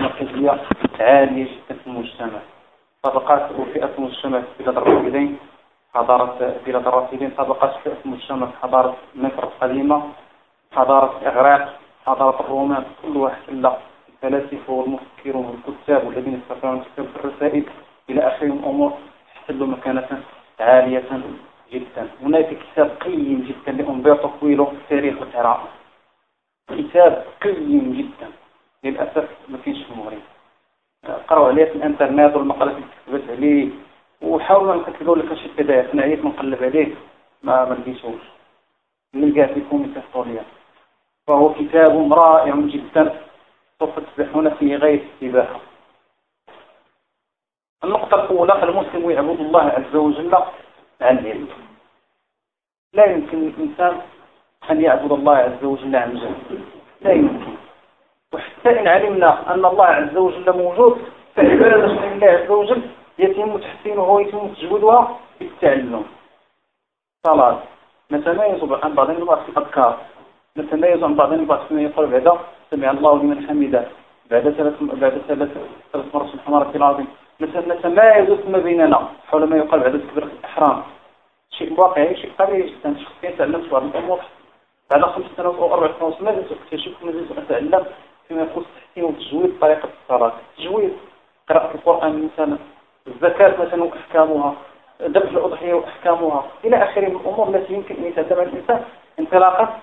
هؤلاء عالية جدا في المجتمع. طبقات وفئة المجتمع في بلاد الرافدين حضارة بلاد الرافدين طبقات فئة المجتمع في حضارة مصر القديمة حضارة الإغراق حضارة الرومان كل واحد إلا الفلاسفة والمفكرون والكتاب والذين يستطيعون كتاب الرسائل إلى آخر الأمور احتلوا مكانة عالية جدا. هناك كتاب قيم جدا لأمبرتو كويلو تاريخ العراق. كتاب قيم جدا. للأسف ما فيش في المغرب قرأوا عليه في الإنترنت والمقالات اللي كتبت عليه وحاولوا نكتبوا لك شي بداية أنا عييت نقلب عليه ما ما لقيتوش نلقاه في كوميتي ستوريا فهو كتاب رائع جدا. سوف تسبحون فيه غير السباحة النقطة الأولى المسلم يعبد الله عز وجل عن علم. لا يمكن الإنسان أن يعبد الله عز وجل عن جهل. لا يمكن. وحتى إن علمنا أن الله عز وجل موجود فعبادة لله عز وجل يتم تحسينها ويتم تجويدها بالتعلم صلاة. نتميز عن بعض الناس في الأذكار. نتميز عن بعض الناس فيما يقول بعد سمع الله لمن حمده. بعد ثلاث بعد ثلاث ثلاث مرات سبحان ربي العظيم. نتمايز فيما بيننا حول ما يقال بعد تكبيرة الإحرام. شيء واقعي شيء طبيعي جدا. شخصيا تعلمت بعض الأمور. بعد خمس سنوات أو أربع سنوات ما زلت أكتشف ما زلت أتعلم. فيما يخص تحسين وتجويد طريقة الصلاة. تجويد قراءة القرآن مثلا الزكاة مثلا وأحكامها ذبح الأضحية وأحكامها. إلى آخره من الأمور التي يمكن أن يتعلمها الإنسان انطلاقا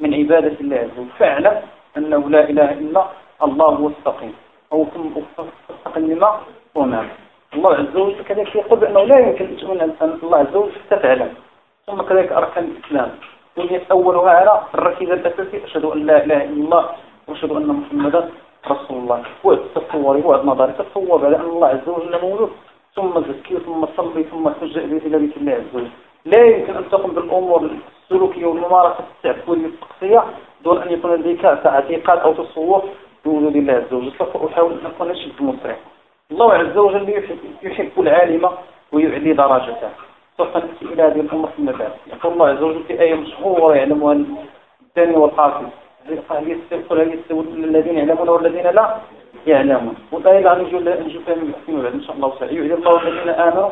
من عبادة الله عز وجل. فاعلم أنه لا إله إلا الله هو السقيم أو استقم لما؟ ونام الله عز وجل كذلك يقول بأنه لا يمكن أن تؤمن الله عز وجل حتى تعلم ثم كذلك أركان الإسلام. وهي أولها على الركيزة الأساسية أشهد أن لا إله إلا الله وأشهد أن محمدا رسول الله. هو تصوري هو نظري تصور على أن الله عز وجل موجود. ثم زكي ثم صلي ثم حج إلى بيت الله عز وجل. لا يمكن أن تقوم بالأمور السلوكية والممارسة التعبدية الشخصية دون أن يكون لديك اعتقاد أو تصور بوجود الله عز وجل. سوف أحاول أن أكون شد مسرع الله عز وجل يحب, يحب العالم ويعلي درجته. سوف نأتي إلى هذه الأمور فيما بعد يقول الله عز وجل في آية مشهورة يعلمها الثاني والقاسم هل يستوي الذين يعلمون والذين لا يعلمون. والآية لا نجو نجو فيها إن شاء الله تعالى يعلم الله الذين آمنوا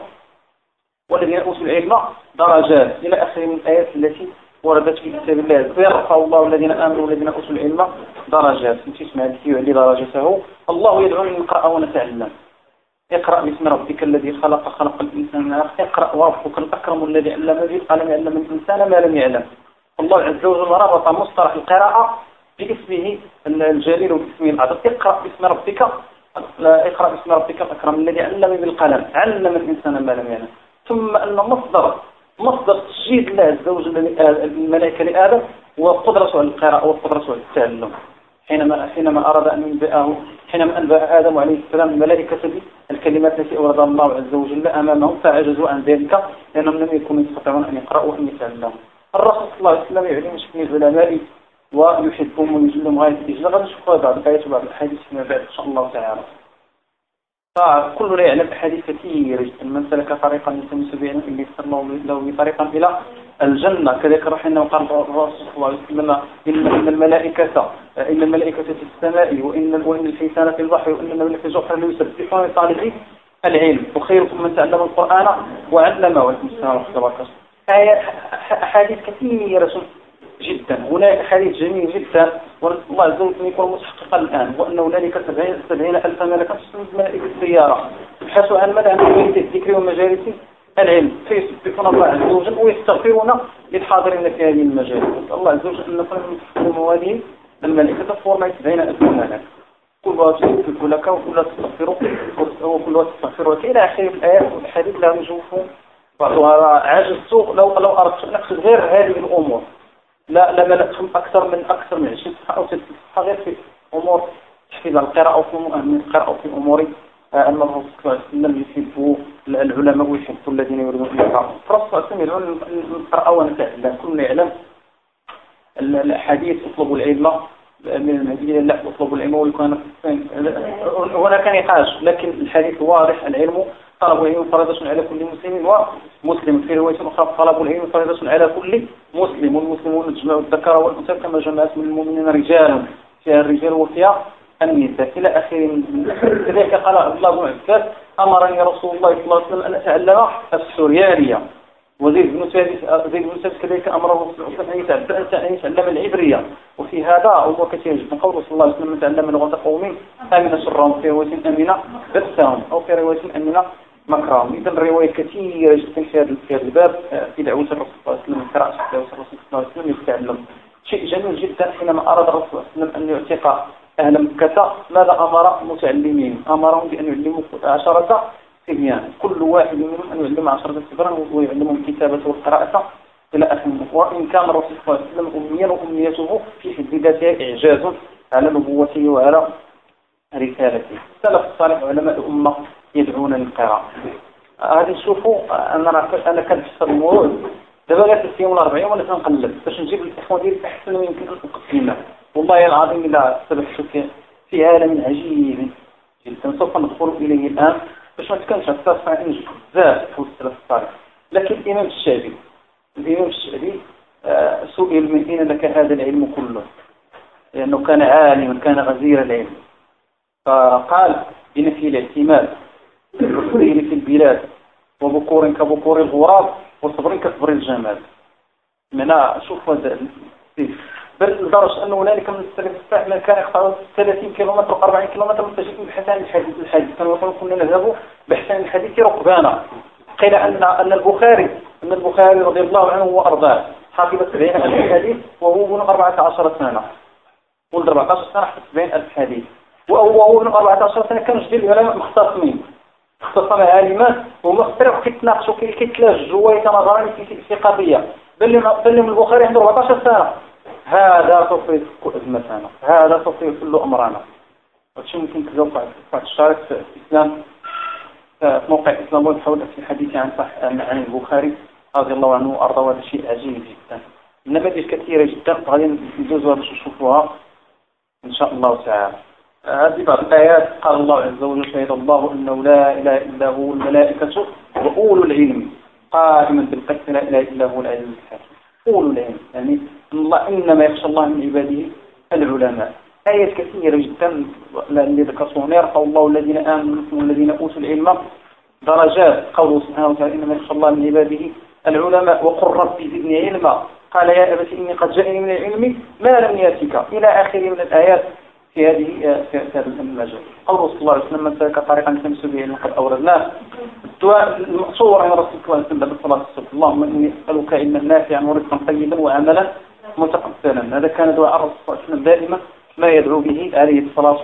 والذين أوتوا العلم درجات إلى آخر من الآيات التي وردت في كتاب الله. ويرفع الله الذين آمنوا والذين أوتوا العلم درجات. التي يعلي درجته. الله يدعو أن نقرأ ونتعلم اقرأ باسم ربك الذي خلق خلق الإنسان من اقرأ وربك الأكرم الذي علم بالقلم علم الإنسان ما لم يعلم. الله عز وجل ربط مصطلح القراءة باسمه الجليل وباسمه الأعظم اقرأ باسم ربك. اقرأ باسم ربك الأكرم الذي علم بالقلم. علم الإنسان ما لم يعلم. ثم أن مصدر مصدر تشجيد الله عز وجل الملائكة لآدم وقدرته على القراءة وقدرته على التعلم حينما حينما أراد أن ينبئه حينما أنبأ آدم عليه السلام الملائكة الكلمات التي أوردها الله عز وجل أمامهم فعجزوا عن ذلك لأنهم لم يكونوا يستطيعون أن يقرأوا وأن يتعلموا الرسول صلى الله عليه وسلم يعلم شكل العلماء ويحبهم ويجلهم غاية الإجلاء. غادي نشوفوا بعض الآيات وبعض الحديث فيما بعد إن شاء الله تعالى. فكلنا يعلم أحاديث كثيرة جدا من سلك طريقا به علما إلا الله له طريقا إلى الجنة. كذلك روح إنه قال الرسول صلى الله عليه وسلم إن الملائكة إن الملائكة في السماء وإن وإن الحيتان في البحر وإن الملائكة في الجحر ليسبحون لطالب العلم. وخيركم من تعلم القرآن وعلمه. وعليكم السلام الله أحاديث كثيرة جدا هناك حديث جميل جدا ونسأل الله عز وجل يكون متحققا الآن وأنه هنالك سبعين ألف ملكة تسلم ملائكة السيارة. يبحثوا عن مدى عن الذكر ومجالس العلم فيسبحون الله عز وجل ويستغفرون للحاضرين في هذه المجالس. نسأل الله عز وجل أن نكون من هذه الملائكة ما سبعين ألف ملكة. كلها تستغفر لك وكلها تستغفر وكلها تستغفر لك إلى آخر الآيات والحديث لا نشوف السوق لو لو أردت أن أقصد غير هذه الأمور. لا لا ملأتهم أكثر من أكثر من 20 صفحة أو 30 صفحة. غير في أو في القراءة أو في أمور آه، أن الرسول صلى الله عليه وسلم يحب العلماء ويحب الذين يريدون أن يقرأوا. الرسول صلى الله عليه وسلم القراءة ونتعلم كلنا يعلم الحديث اطلبوا العلم من المهدي لا اطلبوا العلم. ويكون هناك نقاش لكن الحديث واضح العلم طلب العلم فرضة على كل مسلم ومسلم. في رواية أخرى طلب العلم فرضة على كل مسلم. والمسلمون جمعوا الذكر والأنثى كما جمعت من المؤمنين رجالا. فيها الرجال وفيها النساء. إلى آخر كذلك قال عبد الله بن عباس أمرني رسول الله صلى الله عليه وسلم أن أتعلم السوريانية. وزيد بن زيد بن ثابت كذلك وسلم أن يتعلم العبرية. وفي هذا أمور كثيرة جدا قول صلى الله عليه وسلم تعلم لغة قوم آمن سرهم في رواية أمنة بثهم أو في رواية أمنة مكرهم إذا الرواية كثيرة جدا في هذا في هذا الباب في دعوة الرسول صلى الله عليه وسلم قراءة دعوة الرسول صلى الله عليه وسلم يتعلم شيء جميل جدا حينما أراد الرسول صلى الله عليه وسلم أن يعتق أهل مكة. ماذا أمر متعلمين أمرهم بأن يعلموا عشرة صبيان كل واحد منهم أن يعلم عشرة صبيان ويعلمهم الكتابة والقراءة إلى آخره وإن كان الرسول صلى الله عليه وسلم أميا وأمنيته في حد ذاتها إعجاز على نبوته وعلى رسالته. السلف الصالح علماء الأمة يدعون للقراءة هذه شوفوا أنا أنا كنفسر الموضوع. دابا غير في يوم الأربعين ولا تنقلب. باش نجيب الإخوة ديالي أحسن ما يمكن أن أقدمه والله العظيم إذا سبحت في عالم عجيب. جدا. سوف ندخل إليه الآن. باش ما تكونش التصفى عندي بزاف في السلف الصالح لكن الإمام الشافعي الإمام الشافعي آه، سئل من أين لك هذا العلم كله؟ لأنه كان عالما كان غزير العلم. فقال بنفي الاعتماد في البلاد وبكور كبكور الغراب وصبر كصبر الجمال. من شوف بل لدرجة أنه هنالك من السلف الصالح من كان يقطع 30 كيلومتر و 40 كيلومتر مستجيب بحث عن الحديث. الحديث. كانوا كنا نذهب بحث عن الحديث ركبانا قيل أن أن البخاري أن البخاري رضي الله عنه وأرضاه حافظ 70 ألف حديث وهو ابن 14 سنة. ولد 14 سنة حفظ 70 ألف حديث. وهو ابن 14 سنة كانوا جديد العلماء مختصمين. اختصم عالمات وما اخترعوا كيتناقشوا كيتلاجوا ويتناظرون في قضية. بل بل البخاري عنده 14 سنة. هذا سوف يفك أزمتنا هذا سوف يحل أمرنا وشو ممكن بعد الشارك في الإسلام. في موقع الإسلام وتحول في الحديث عن صح عن البخاري رضي الله عنه وأرضاه هذا شيء عجيب جدا. النماذج كثيرة جدا. غادي ندوزوها باش نشوفوها إن شاء الله تعالى. هذه بعض الآيات قال الله عز وجل شهد الله أنه لا إله إلا هو الملائكة وأولو العلم قائما بالقسط لا إله إلا هو العلم الحكيم. أولو العلم يعني الله إنما يخشى الله من عباده العلماء. آيات كثيرة جدا اللي ذكرتهم. يرفع الله الذين آمنوا والذين أوتوا العلم درجات. قوله سبحانه وتعالى إنما يخشى الله من عباده العلماء. وقل ربي زدني علما. قال يا أبت إني قد جاءني من العلم ما لم يأتك. إلى آخر من الآيات. في هذه في هذا المجال قوله صلى الله عليه وسلم من سلك طريقا يلتمس به علما قد أوردناه الدعاء المقصور عن رسول الله صلى الله عليه وسلم بالصلاة والسلام. اللهم إني أسألك علما نافعا ورزقا طيبا وعملا متقبلا. هذا كان دعاء الرسول صلى الله عليه وسلم دائما ما يدعو به عليه الصلاة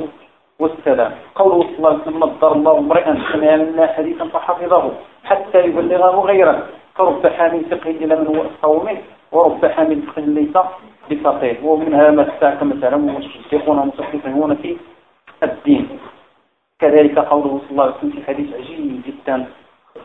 والسلام. قوله صلى الله عليه وسلم نضر الله امرئا سمع منا حديثا فحفظه حتى يبلغه غيره. فرب حامل فقه إلى من هو أفقه منه ورب حامل فقه ليس بفقيه. ومنها ما تساك مثلا ومصدقون ومصدقون في الدين. كذلك قوله صلى الله عليه وسلم في حديث عجيب جدا.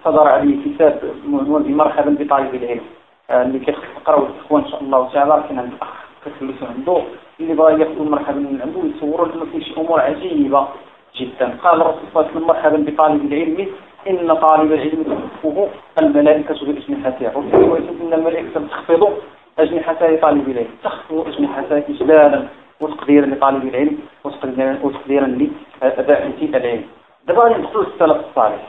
صدر عليه كتاب عنوان بمرحبا بطالب العلم. اللي كيقراو الإخوان إن شاء الله تعالى كان عند الاخ كتلسوا عنده اللي بغى ياخذوا مرحبا من عنده يتصوروا انه فيه شي أمور عجيبة جدا. قال الرسول صلى الله عليه وسلم مرحبا بطالب العلم إن طالب العلم تخفه الملائكة باجنحتها وفي روايه إن الملائكة تخفض اجنحتها لطالب العلم. تخفض اجنحتها اجلالا وتقديرا لطالب العلم وتقديرا لاداء العلم. دابا غادي ندخلوا للسلف الصالح.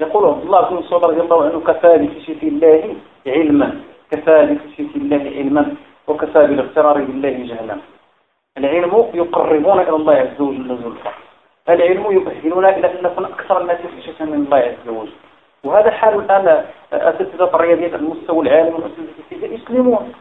يقول عبد الله بن مسعود رضي الله عنه كفى بكشف الله علما. كفى بكشف الله علما. وكفى بالاغترار بالله جهلا. العلم يقربون إلى الله عز وجل زلفى. العلم يؤهلنا إلى أن نكون أكثر الناس خشية من الله عز وجل. وهذا حال الآن أساتذة الرياضيات على المستوى العالمي والأساتذة يسلمون.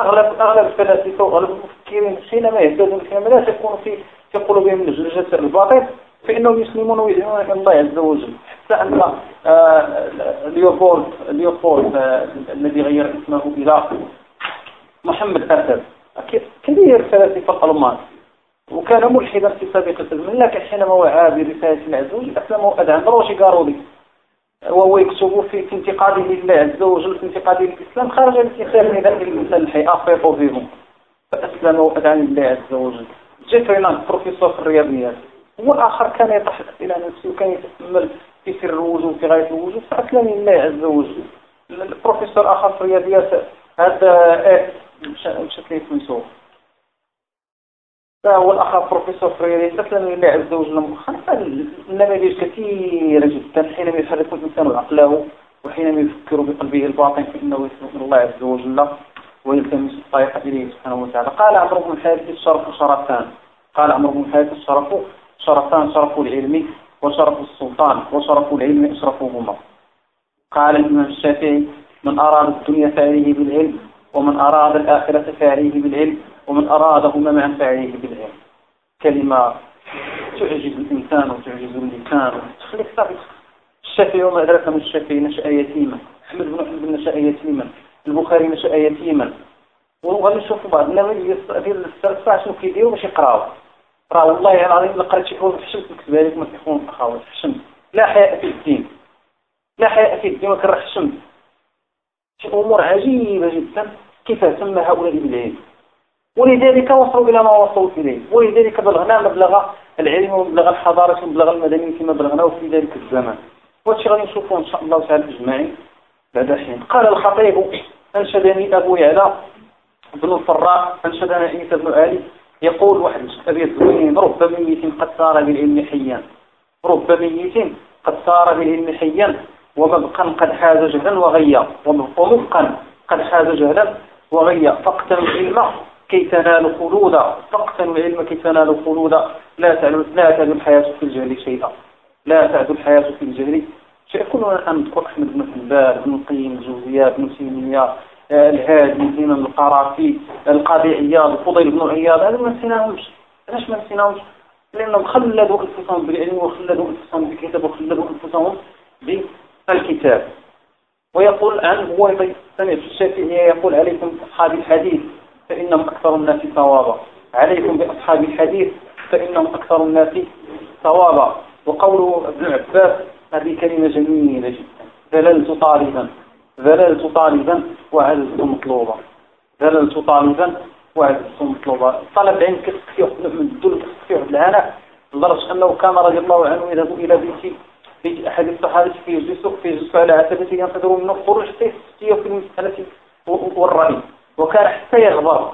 أغلب أغلب الفلاسفة وأغلب المفكرين حينما يهتدون حينما لا تكون في في قلوبهم لجلجة الباطل فإنهم يسلمون ويدعون إلى الله عز وجل. حتى أن آه، ليوبولد ليوبولد آه، الذي غير اسمه إلى محمد أسد كبير فلاسفة الألمان وكان ملحدا في سابق الزمن لكن حينما وعى برسالة العزوج أسلمه أدعى روشي قارولي وهو يكتب في انتقاده لله عز وجل في انتقاده للإسلام خارج الانتخاب نداء الإنسان الحي أفريقوا فيهم فأسلم وأدعى لله عز وجل. جيفري بروفيسور في الرياضيات هو الآخر كان يطرح إلى نفسه وكان يتأمل في سر الوجود في غاية الوجود فأسلم لله عز وجل. البروفيسور آخر في الرياضيات هذا مشات لي سميتو فهو الأخ بروفيسور فريري تسلم لله عز وجل مؤخرا النماذج كثيرة جدا حينما يحرك الإنسان عقله وحينما يفكر بقلبه الباطن فإنه يسلم الله عز وجل ويلتمس الطريق إليه سبحانه وتعالى. قال عمرو بن الحارث الشرف شرفان. قال عمرو بن الحارث الشرف شرفان شرف العلم وشرف السلطان وشرف العلم أشرفهما قال الإمام الشافعي من أراد الدنيا فعليه بالعلم ومن أراد الآخرة فعليه بالعلم. ومن أرادهما معا فعليه بالعلم. كلمة تعجز الإنسان وتعجز اللسان. وتخليك صافي الشافعي وما أدرك من الشافعي نشأ يتيما. أحمد بن أحمد نشأ يتيما. البخاري نشأ يتيما. وغادي نشوفوا بعض النماذج ديال السلف شنو كيديروا باش يقراو. راه والله العظيم إلا قريت شي حوايج حشمت نكتبها لك ما تكون اخوات حشمت لا حياء في الدين. لا حياء في الدين وكره حشمت شي أمور عجيبة جدا. كيف سمى هؤلاء بالعلم؟ ولذلك وصلوا إلى ما وصلوا إليه. ولذلك بلغنا مبلغ العلم ومبلغ الحضارة ومبلغ المدنيه فيما بلغناه في ذلك الزمان. وهادشي غادي نشوفوه إن شاء الله تعالى اجمعين بعد حين. قال الخطيب أنشدني أبو يعلى بن الفراء أنشدنا عيسى بن علي يقول واحد أبيض زوين رب ميت قد صار بالعلم حيا. رب ميت قد صار بالعلم حيا. ومبقا قد حاز جهلا وغيا. ومبقا قد حاز جهلا وغيا. فاقتنوا العلم كي تنال خلودا فاقتنوا العلم كي تنال خلودا لا تعد لا الحياة في الجهل شيئا. لا تعد الحياة في الجهل. شيء كلنا الآن نذكر أحمد بن حنبال بن القيم الجوزية بن تيمية الهادي الإمام القرافي القاضي عياض الفضيل بن عياض هذا ما نسيناهمش علاش ما نسيناهمش لأنهم خلدوا أنفسهم بالعلم وخلدوا أنفسهم بالكتاب وخلدوا أنفسهم بالكتاب. ويقول عن هو سمعت الشافعي يقول عليكم أصحاب الحديث. فإنهم أكثر الناس صوابا عليكم بأصحاب الحديث فإنهم أكثر الناس صوابا وقوله ابن عباس هذه كلمة جميلة جدا. دللت طالبا. ذللت طالبا وعزت مطلوبا. ذللت طالبا وعزت مطلوبا. طلب علم كيف من الدل كيف العناء لدرجة أنه كان رضي الله عنه يذهب إلى بيت بيت أحد الصحابة في يجلس في يجلس على عتبته ينتظر منه خروج في المسألة والرأي وكان حتى يغبر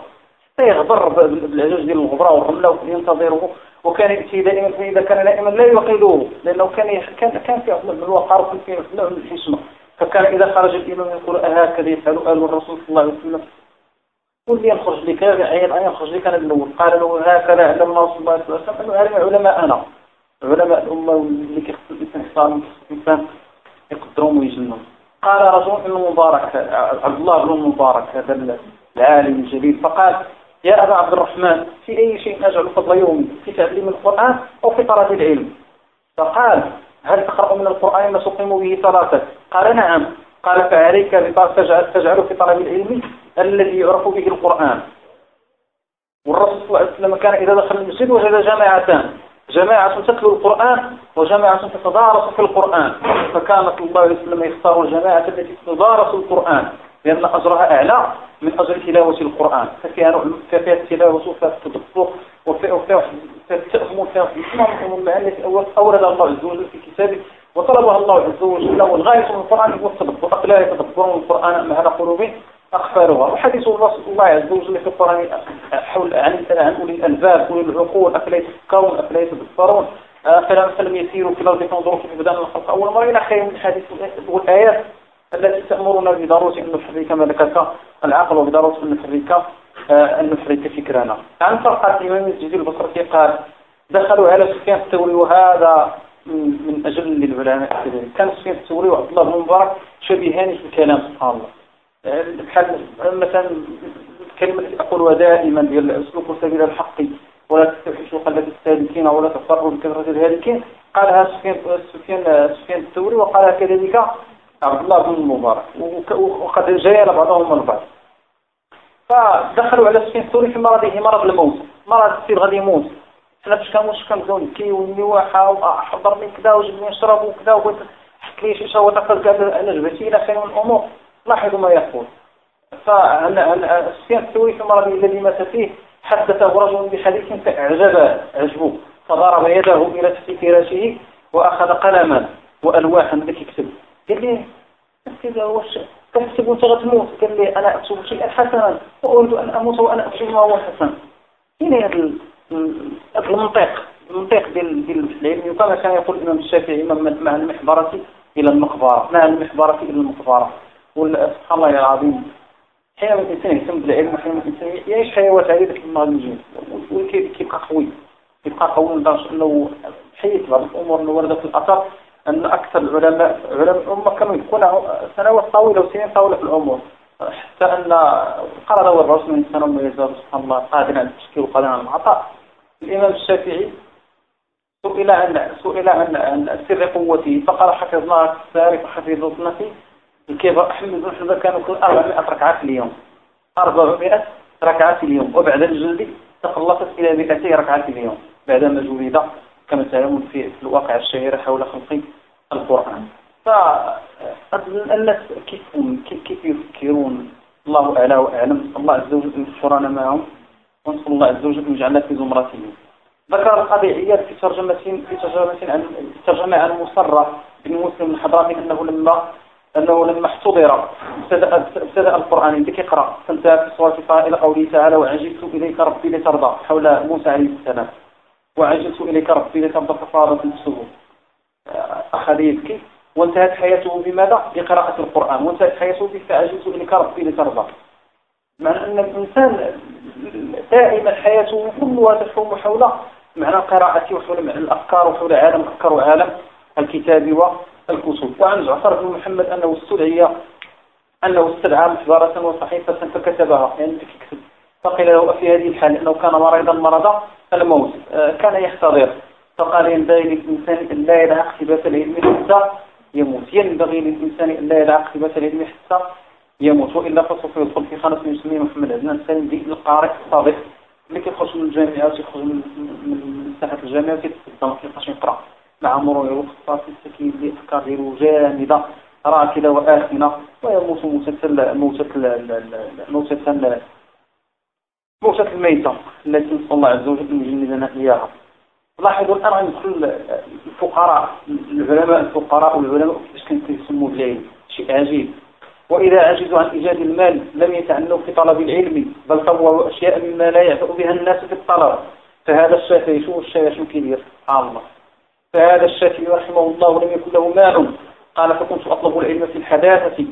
حتى يغبر بالعجوز ديال الغبرة والرملة ينتظره وكان يأتي دائما فإذا كان نائما لا يوقظه لأنه كان كان كان في من الوقار وفي نوع من الحشمة فكان إذا خرج الإمام يقول أهكذا يفعل آل الرسول صلى الله عليه وسلم. قل لي يخرج لك عين أن يخرج لك أنا الأول. قال له هكذا علم الله صلى الله عليه وسلم. قال له علماء أنا. علماء الأمة اللي كيخص الإنسان يختارهم الإنسان يقدرهم ويجنهم قال رجل ابن مبارك عبد الله بن مبارك هذا العالم الجليل فقال يا أبا عبد الرحمن في أي شيء أجعل فضل يومي في تعليم القرآن أو في طلب العلم؟ فقال هل تقرأ من القرآن ما تقيم به صلاتك؟ قال نعم. قال فعليك تجعل, تجعل في طلب العلم الذي يعرف به القرآن. والرسول صلى الله عليه وسلم كان إذا دخل المسجد وجد جماعتان جماعة تتلو القرآن وجماعة تتدارس في القرآن. فكان صلى الله عليه وسلم يختار الجماعة التي تتدارس القرآن. لأن أجرها أعلى من أجر تلاوة القرآن. ففيها نوع فيها التلاوة وفيها التدفق وفيها التأمل وفيها المعاني التي أورد الله عز وجل في كتابه وطلبها الله عز وجل والغاية من القرآن هو التدبر لا يتدبرون القرآن أما على قلوب أخفارها وحديث الله عز وجل في القرآن حول عن أولي الألباب أولي العقول أفلا يتفكرون أفلا يتدبرون أفلا مثلا يسيروا في الأرض فانظروا كيف بدأنا الخلق. أول مرة إلى خير من الحديث والآيات التي تأمرنا بضرورة أن نحرك ملكة العقل وبضرورة أن نحرك آه، أن نحرك فكرنا. عن فرقة الإمام الجديد البصري قال دخلوا على سفيان الثوري وهذا من أجل العلماء كان سفيان الثوري وعبد الله بن مبارك شبيهان في الكلام سبحان الله. بحال مثلا الكلمة التي أقولها دائما ديال اسلوك سبيل الحق ولا تستوحشوا قلة السالكين ولا تفروا بكثرة الهالكين. قالها سفيان سفيان الثوري وقالها كذلك عبد الله بن المبارك وقد جاء بعضهم البعض فدخلوا على سفين الثوري في مرضه مرض الموت مرض السير غادي يموت. حنا فاش كنموت كنبداو نبكيو ونواحا وحضر لي كذا وجبني نشرب وكذا وبغيت حك لي شي شهوة تقل على جبهتي إلى خير من الأمور لاحظوا ما يقول. فالسفين الثوري في مرضه الذي مات فيه حدثه رجل بحديث فاعجبه عجبه فضرب يده إلى تحت فراشه وأخذ قلما وألواحا بدك يكتب قال لي كذا واش؟ كنكتب وانت غتموت قال لي أنا اكتب شيئا حسنا وأريد أن أموت وأنا اكتب ما هو حسن هنا المنطق المنطق ديال ديال العلمي وكما كان يقول الإمام الشافعي مع المحبرة إلى المقبرة. مع المحبرة إلى المقبرة. سبحان الله العظيم حينما الانسان يهتم بالعلم وحينما الانسان يعيش حيوات عديدة المغنيين وكيبقى قوي. يبقى قوي لدرجة إنه حيث بعض الأمور اللي وردت في الأثر. أن أكثر العلماء علماء الأمة كانوا يكون سنوات طويلة وسنين طويلة في الأمور. حتى أن قرر والرسول من سنة ما يزال سبحان الله قادرا على التشكيل وقادرا على العطاء. الإمام الشافعي سئل عن سئل عن عن سر قوته فقال حفظنا السارق وحفظنا في الكبر أحمد بن حنبل كانوا كل 400 ركعه في اليوم. 400 ركعه في اليوم. وبعد الجلد تخلصت إلى 200 ركعه في اليوم. بعدما جلد كما تعلمون في, الواقع الشهير حول خلق القرآن. فالناس كيف كيف يفكرون؟ الله أعلى وأعلم. الله عز وجل أن معهم. ونسأل الله عز وجل أن يجعلنا في زمرتهم. ذكر القاضي عياد في ترجمة في ترجمة عن ترجمة عن مصرة بن مسلم الحضرمي أنه لما أنه لما احتضر ابتدأ ابتدأ القرآن يبدأ يقرأ فانتهى في سورة إلى قوله تعالى وعجبت إليك ربي لترضى حول موسى عليه السلام. وعجلت إليك ربي لترضى ففاضت نفسه أخذ يبكي وانتهت حياته بماذا؟ بقراءة القرآن. وانتهت حياته فعجلت إليك ربي لترضى. معنى أن الإنسان دائما حياته كلها تحوم حول معنى القراءة وحول معنى الأفكار وحول عالم أفكار وعالم الكتاب والكتب وعن جعفر بن محمد أنه استدعي أنه استدعى محضرة وصحيفة فكتبها. يعني كتب فقيل له في هذه الحال؟ أنه كان مريضا مرضا الموت. آه، كان يحتضر. فقال ينبغي للإنسان أن لا يدع اقتباس العلم حتى يموت. ينبغي للإنسان أن لا يدع اقتباس العلم حتى يموت. وإلا فسوف يدخل في خانة من يسميه محمد عدنان سندي القارئ الصادق. اللي كيخرج من الجامعة ويخرج من ساحة الجامعة وكيتصدم كيفاش يقرأ. مع مرور الوقت صافي السكين دي أفكار ديالو جامدة راكدة وآثمة ويموت موتة موتة موتة موتة الميتة. التي نسأل الله عز وجل أن يجنبنا إياها. لاحظوا الآن غندخل الفقراء العلماء الفقراء والعلماء كيفاش كيسموا بالعلم شيء عجيب وإذا عجزوا عن إيجاد المال لم يتعنوا في طلب العلم بل طوروا أشياء مما لا يعفأ بها الناس في الطلب. فهذا الشافعي شو الشافعي سبحان الله. فهذا الشافعي رحمه الله لم يكن له مال قال فكنت أطلب العلم في الحداثة.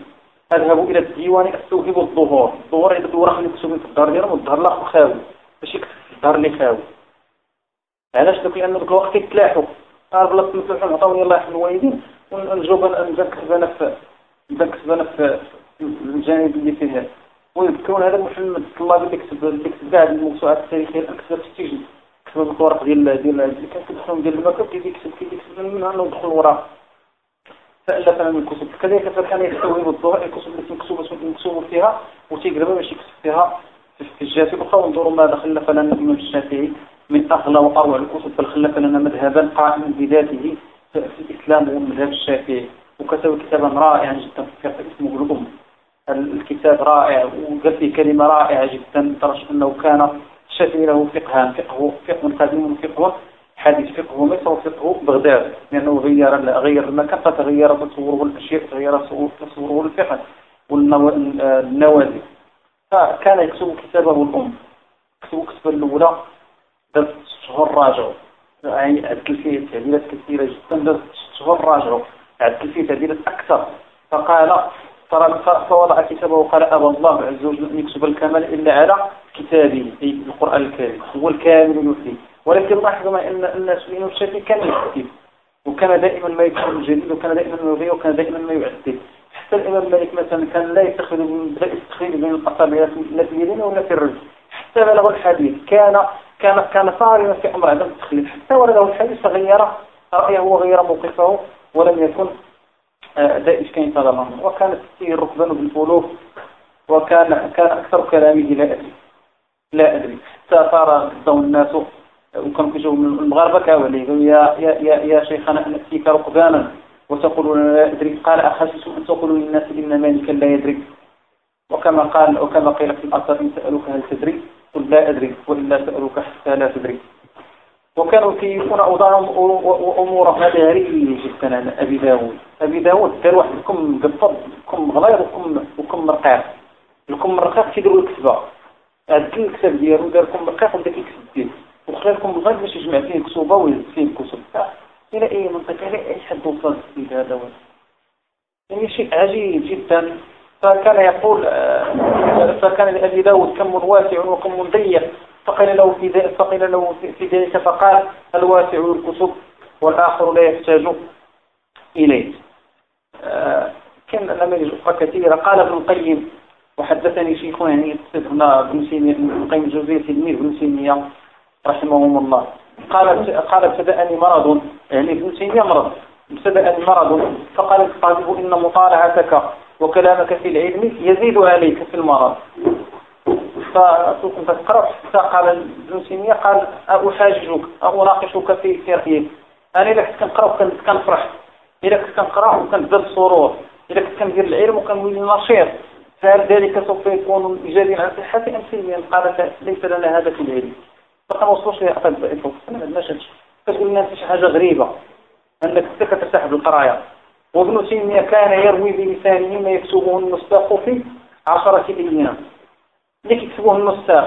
أذهب إلى الديوان أستوهب الظهور. الظهور اللي مكتوبين في الدار ديالهم والظهر لا خاوي باش يكتب الدار اللي خاوي. علاش دوك لأن دوك الوقت يتلاحوا قال بلا تمثلوا عطاوني الله يحفظ الوالدين ونجاوب نكتب أنا في في الجانب اللي فيه. ويذكرون هذا محمد الطلاب اللي كتب اللي كتب كاع الموسوعات التاريخية كتبها في السجن كتبها بالورق ديال ديال اللي كان كيدخلهم ديال المكتب كيجي يكتب كيجي يكتب منها انه دخل الوراق فألف من الكتب. كذلك فكان يستوعب الظهر الكتب التي مكتوبة مكتوب فيها وتيقربها باش يكتب فيها في الجهات الأخرى. وانظروا ماذا خلف لنا الإمام الشافعي من أغلى وأروع الكتب بل خلف لنا مذهبا قائما بذاته في الإسلام والمذهب الشافعي. وكتب كتابا رائعا جدا في اسمه الأم. الكتاب رائع وقال فيه كلمة رائعة جدا لدرجة أنه كان الشافعي له فقهان فقه فقه قديم وفقه حديث فقه مصر وفقه بغداد. لأنه غير غير المكان فتغير تصوره الأشياء تغير تصوره الفقه والنوازل فكان يكتب كتابه الأم. كتب كتب الأولى. ثلاث شهور راجعوا يعني فيه تعديلات كثيرة جدا ثلاث شهور راجعوا فيه تعديلات أكثر. فقال فوضع كتابه وقال أبى الله عز وجل أن يكتب الكمال إلا على كتابه أي القرآن الكريم. هو الكامل المفيد. ولكن لاحظوا ما أن الناس من الشافعي كان يكتب. وكان دائما ما يكتب جديد وكان دائما ما يغير وكان دائما ما يعدل. حتى الإمام مالك مثلا كان لا يستخرج لا يستخرج من الأصابع لا في اليمين ولا في الرجل حتى بلغ الحديث. كان كان كان صارما في أمر عدم التخليف حتى ورده الحديث فغير رأيه وغير موقفه ولم يكن آه، دائش كان هذا وكانت تسير ركبان بالألوف. وكان كان أكثر كلامه لا أدري. لا أدري. حتى صار الناس. وكان كيجيو من المغاربة كاولي. يا يا يا, يا شيخنا نأتيك ركبانا. وتقولون لا أدري. قال أخشيتم أن تقولوا للناس إن مالكا لا يدري. وكما قال وكما قيل في الأثر إن سألوك هل تدري. قل لا أدري والا سالوك حتى لا تدري. وكانوا يكيفون أوضاعهم وامورهم غريب جدا على أبي داود. أبي داود دار واحد الكم قفض كم غليظ وكم وكم الكم رقاق كيديروا الكتبة. هاد الكتاب ديالو دار كم رقاق وبدا كيكتب به غيركم بالغيب باش يجمع فيه كتبه ويزيد فيه الكتب إلى أي منطقة؟ إلى أي حد وصل هذا يعني شيء عجيب جدا. فكان يقول آه، فكان لأبي داود كم واسع وكم ضيق فقيل له في ذلك فقيل له في ذلك فقال الواسع الكتب والآخر لا يحتاج إليه. آه، كان نماذج أخرى كثيرة. قال ابن القيم وحدثني شيخنا يعني هنا ابن سيمية ابن القيم الجوزية تلميذ ابن سيمية رحمهم الله. قال قال ابتدأني مرض. يعني ابن سيمية مرض. ابتدأني مرض. فقال الطالب إن مطالعتك وكلامك في العلم يزيد عليك في المرض. فتقرأ حتى قال ابن سيمية قال أحاججك أو أناقشك في رأيك أنا إذا كنت كنقرأ وكنت كنفرح إذا كنت كنقرأ وكنت السرور إذا كنت كندير العلم وكنولي نشيط فهل ذلك سوف يكون إيجابيا على صحتي أم سلبيا قال ليس لنا هذا في العلم. فقد وصلوش لي أفضل بأيفوك أنا ما عندناش كتقول لنا شي حاجة غريبة أنك كترتاح بالقراية. وابن تيمية كان يروي بلسانه ما يكتبه النساخ في عشرة أيام اللي كيكتبوه النساخ.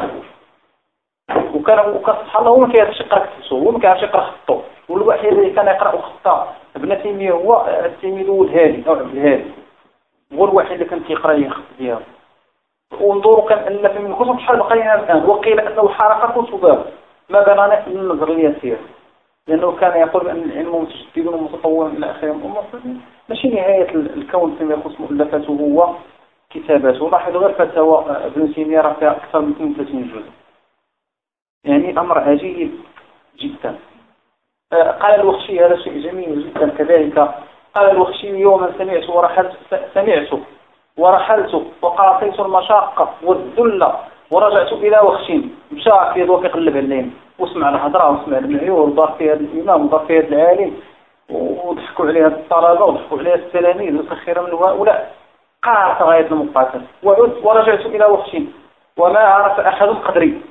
وكان سبحان الله هو ما كيعرفش يقرأ كتبته هو ما كيعرفش يقرأ خطه. والوحيد اللي كان يقرأ خطة ابن تيمية هو التلميذ ولد هادي أو عبد الهادي هو الوحيد اللي كان كيقرأ يخط ديالو. وانظروا كان ألف من كتب شحال بقينا الآن. وقيل أنه حرق كتبه ما في النظر اليسير لأنه كان يقول بأن العلم متجدد ومتطور إلى آخره. ماشي نهاية الكون فيما يخص مؤلفاته هو كتاباته لاحظوا غير فتاوى ابن تيمية راه فيها أكثر من 32 جزء. يعني أمر عجيب جدا. آه، قال الوخشي هذا شيء جميل جدا كذلك. قال الوخشي يوما سمعت ورحلت سمعت ورحلت وقاطيت المشاقة والذل ورجعت إلى وخشين مشى في ذوق يقلب الليل. وسمع الهضرة وسمع المعيور ودار في هذا الإمام ودار في هذا العالم وضحكوا عليها الطلبة وضحكوا عليها التلاميذ وسخر من هؤلاء قاعدت غاية المقاتل. وعدت ورجعت إلى وخشين وما عرف أحد قدري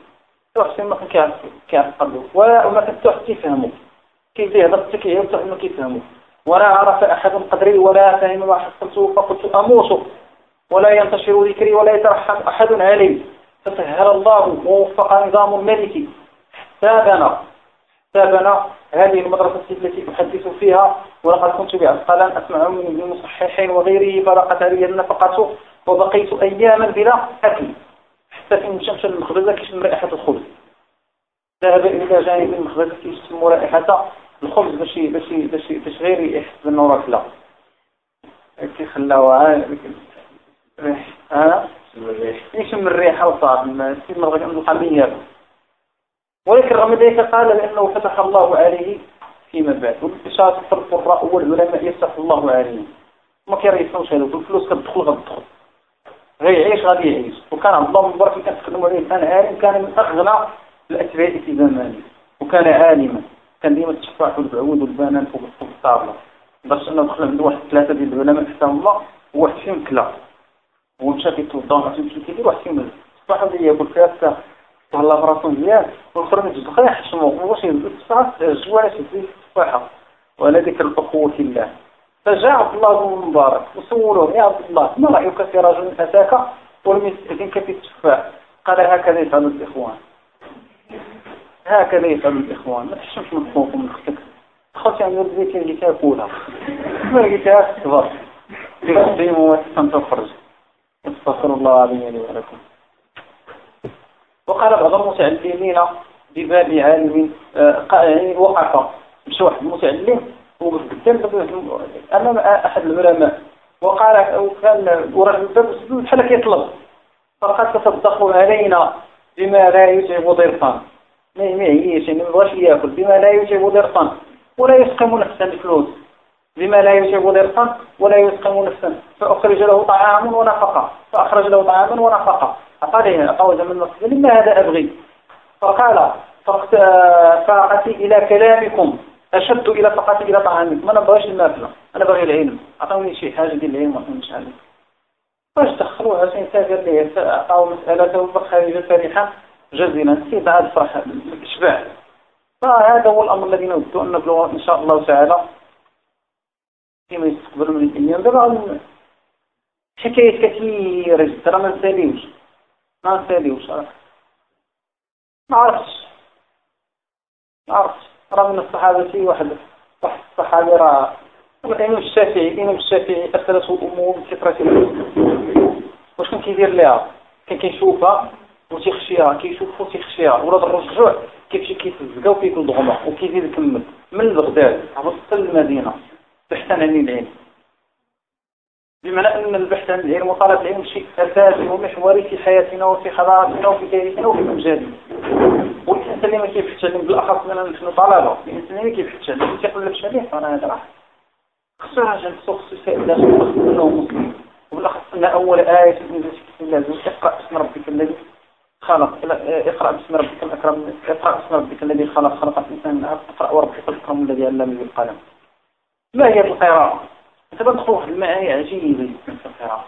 وحسين ما كان كيعرف قدره وما كنت حتى يفهمه كيف يهضر كيهضر انه كيفهمه. ولا عرف أحد قدري ولا فهم ما حصلته. فقلت أموت. ولا ينتشر ذكري ولا يترحم أحد علي فسهل الله ووفق نظام الملك. سابنا سابنا هذه المدرسة التي أحدث فيها ولقد كنت بعسقلان أسمع من المصححين وغيره فلقت علي النفقة وبقيت أياما بلا أكل. حتى في مشمش المخبزة كيشم رائحة الخبز. ذهب إلى جانب المخبزة كيشم رائحة الخبز باش باش باش باش غير يحس بأنه راكلا كيخلاوها ها؟ يشم الريحة وصار سيد مرغة عنده قمية ولكن رغم ذلك قال لأنه فتح الله عليه فيما بعد والإشارة في القراء والعلماء يفتح الله عليه. ما كيريسوش هذا الفلوس كتدخل غتدخل غير يعيش غادي يعيش. وكان عبد الله مبارك اللي كنتكلموا عليه. الآن عالم كان من أغنى الأتباع في زمانه. وكان عالما. كان ديما التفاح والبعود والبنان فوق الطابلة باش إنه دخل عنده واحد ثلاثة ديال العلماء حتى الله وواحد فيهم كلا. ومشى كيتوضا ومشى كيدير واحد فيهم الصباح اللي ياكل فيها تهلا براسو مزيان والاخر ما تجد خليه يحشمو واش الصباح الجواش في الصباحة ولا ذكر الأخوة الله. فجاء عبد الله بن مبارك وسولوه يا عبد الله ما رأيك في رجل أتاك ولم يستأذنك في التفاح قال هكذا يفعل الإخوان. هكذا يفعل الإخوان. ما تحشمش من خوف من أختك. خاص يعني البيت اللي تاكلها ما لقيتها تكبر تقدم وتستنطر فرج استغفر الله العظيم لي ولكم. وقال بعض المتعلمين بباب عالم آه، يعني وقف مشى واحد المتعلم وقدام أمام أحد العلماء. وقال وكان وراه الباب بحال كيطلب فقد تصدقوا علينا بما لا يتعب ضرطان ما يعيش يعني ما يبغاش ياكل بما لا يتعب ضرطان ولا يسقم نفسا بفلوس. بما لا يتعب ضرطا ولا يسقم نفسا. فأخرج له طعام ونفقة. فأخرج له طعاما ونفقة. أقاله أقوز من نصف. لما هذا أبغي؟ فقال فاقتي إلى كلامكم. أشد إلى فقتي إلى طعامكم. أنا بغيش الماكلة. أنا بغي العلم. أعطوني شي حاجة ديال العلم وأنا مش عارف واش دخلوها عشان سافر ليه؟ أعطاو مسألته وخارج فرحة جزيلا. سيد عاد فرح الإشباع. فهذا هو الأمر الذي نود أن نبلغه إن شاء الله تعالى. فيما يستقبل من الأيام دابا حكايات كثيرة جدا ما نساليوش ما نساليوش ما عرفتش ما عرفتش راه من الصحابة في واحد واحد الصحابي راه الإمام الشافعي الإمام الشافعي أرسلته أمه بكثرة واش كان كيدير لها كان كيشوفها وتيخشيها كيشوف وتيخشيها ولاد الرجوع كيمشي كيتزكى وكيكون ضغمة وكيزيد يكمل من بغداد هبط حتى المدينة بحثا عن العلم. بمعنى أن البحث عن العلم وطلب العلم شيء أساسي ومحوري في حياتنا وفي حضارتنا وفي تاريخنا وفي أمجادنا والإنسان اللي ما كيبحثش علم بالأخص من نحن طلبة الإنسان اللي ما كيبحثش علم تيقلبش عليه فأنا هذا راح. خصو راجع خصو يسائل خصو أنه مسلم. وبالأخص أن أول آية في الله اقرأ اسم ربك الذي خلق. اقرأ باسم ربك الأكرم اقرأ باسم ربك الذي خلق خلق الإنسان اقرأ وربك الأكرم الذي علم بالقلم ما هي القراءة؟ أنت بدخل واحد المعاني عجيبة في القراءة.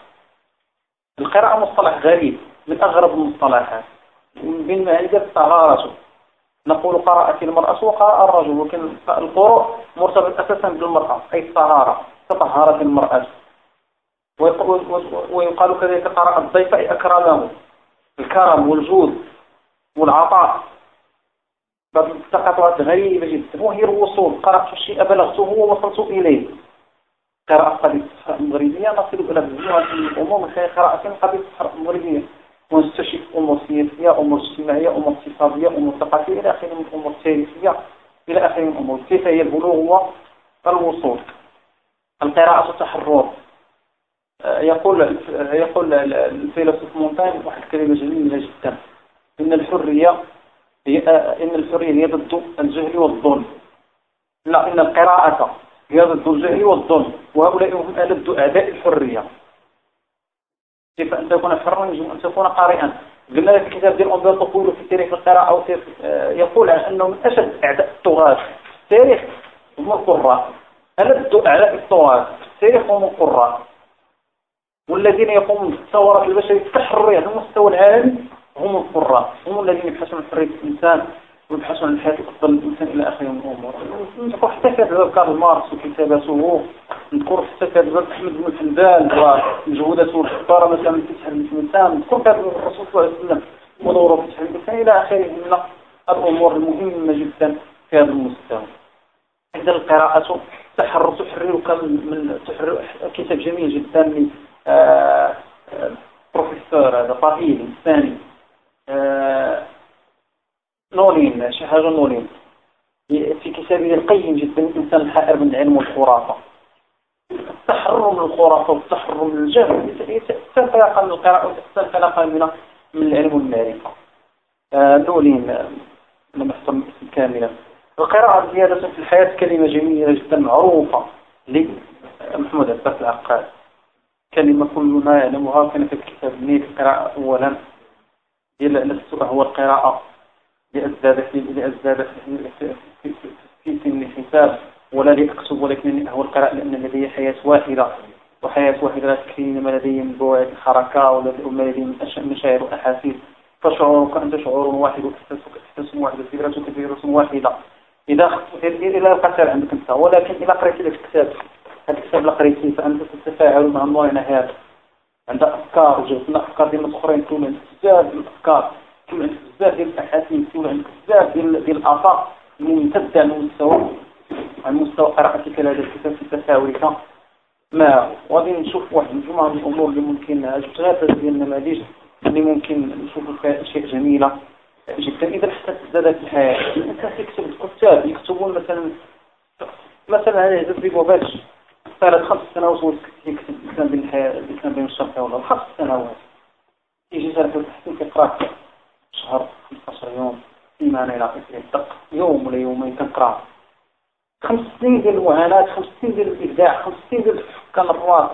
القراءة مصطلح غريب من أغرب المصطلحات. من بين معاني الطهارة نقول قرأت المرأة وقرأ الرجل ولكن القراء مرتبط أساسا بالمرأة أي الطهارة تطهرت المرأة. ويقال كذلك قرأ الضيف أي أكرمه الكرم والجود والعطاء. بعض غريبة جدا وهي الوصول قرأت الشيء بلغته ووصلت إليه. قراءة قضية الصحراء المغربية نصل إلى مجموعة من الأمور من خلال قراءة قضية الصحراء المغربية ونستشف أمور سياسية أمور اجتماعية أمور اقتصادية أمور ثقافية إلى آخره من الأمور التاريخية إلى آخره من الأمور كيف هي البلوغ والوصول القراءة تحرر. يقول يقول الفيلسوف مونتان واحد الكلمة جميلة جدا. إن الحرية إن الحرية هي ضد الجهل والظلم. لا إن القراءة هي ضد الجهل والظلم وهؤلاء هم ألد أعداء الحرية. كيف أن تكون حرا يجب أن تكون قارئا. قلنا في الكتاب ديال أمبيرتو تقول في تاريخ القراءة أو يقول أنه من أشد أعداء الطغاة التاريخ هم القراء. ألد أعداء الطغاة التاريخ هم القراء. والذين يقومون بالثورة البشرية التحرية على المستوى العالمي هم القراء هم الذين يبحثون عن حرية الإنسان ويبحثون عن الحياة الأفضل للإنسان إلى آخره من الأمور نذكر حتى في هذا كارل ماركس وكتاباته نذكر حتى في هذا أحمد بن حنبال وجهودته الكبارة مثلا في تسحر الإنسان نذكر في هذا الرسول صلى الله عليه وسلم ودوره في تسحر الإنسان إلى آخره من الأمور المهمة جدا في هذا المستوى. إذا القراءة تحرر تحررك من تحرر كتاب جميل جدا من بروفيسور هذا طبيب إنساني. نولين شي حاجة نولين في كتابه القيم جدا الإنسان الحائر من العلم والخرافة التحرر من الخرافة والتحرر من الجهل. تنطلق من القراءة وتنطلق من من العلم والمعرفة. نولين لم أحسن اسم كاملا. القراءة زيادة في الحياة كلمة جميلة جدا معروفة. لمحمود عباس العقاد كلمة كلنا يعلمها كان في الكتاب نيت القراءة أولا. ديال لست هو القراءة. في لأزداد في سن الحساب ولا لأكتب ولكن هو القراءة لأن لدي حياة واحدة. وحياة واحدة لا تكفيني ما لدي من بوعة الحركة وما لدي من مشاعر وأحاسيس. فشعورك أنت شعور واحد وإحساسك إحساس واحد وفكرتك فكرة واحدة. إذا إذا قتل عندك أنت. ولكن إذا قرأت لك الكتاب هذا الكتاب اللي قريتيه فأنت تتفاعل مع الله هذا عندك أفكار وجبت لنا أفكار ديال الآخرين تكون عندك بزاف ديال الأفكار تكون عندك بزاف ديال الأحاسيس تكون عندك بزاف ديال ديال الآفاق ممتدة على المستوى على مستوى قراءتك لهذا الكتاب في تفاعلك ما وغادي نشوف واحد المجموعة من الأمور اللي ممكن جبت ديال النماذج اللي ممكن نشوفوا فيها أشياء جميلة جدا. إذا حتى تزداد في الحياة الإنسان يكتب الكتاب يكتبون مثلا مثلا هذا يهدف بوباتش ثلاث خمس سنوات الإنسان بين الحياة بين الشرق والغرب. خمس سنوات. يجي جالس التحسين كيقرا شهر 15 يوم. سيمانة إلى آخره دق يوم ولا يومين كنقرا خمس سنين ديال المعاناة خمس سنين ديال الإبداع خمس سنين ديال الحكام الرواس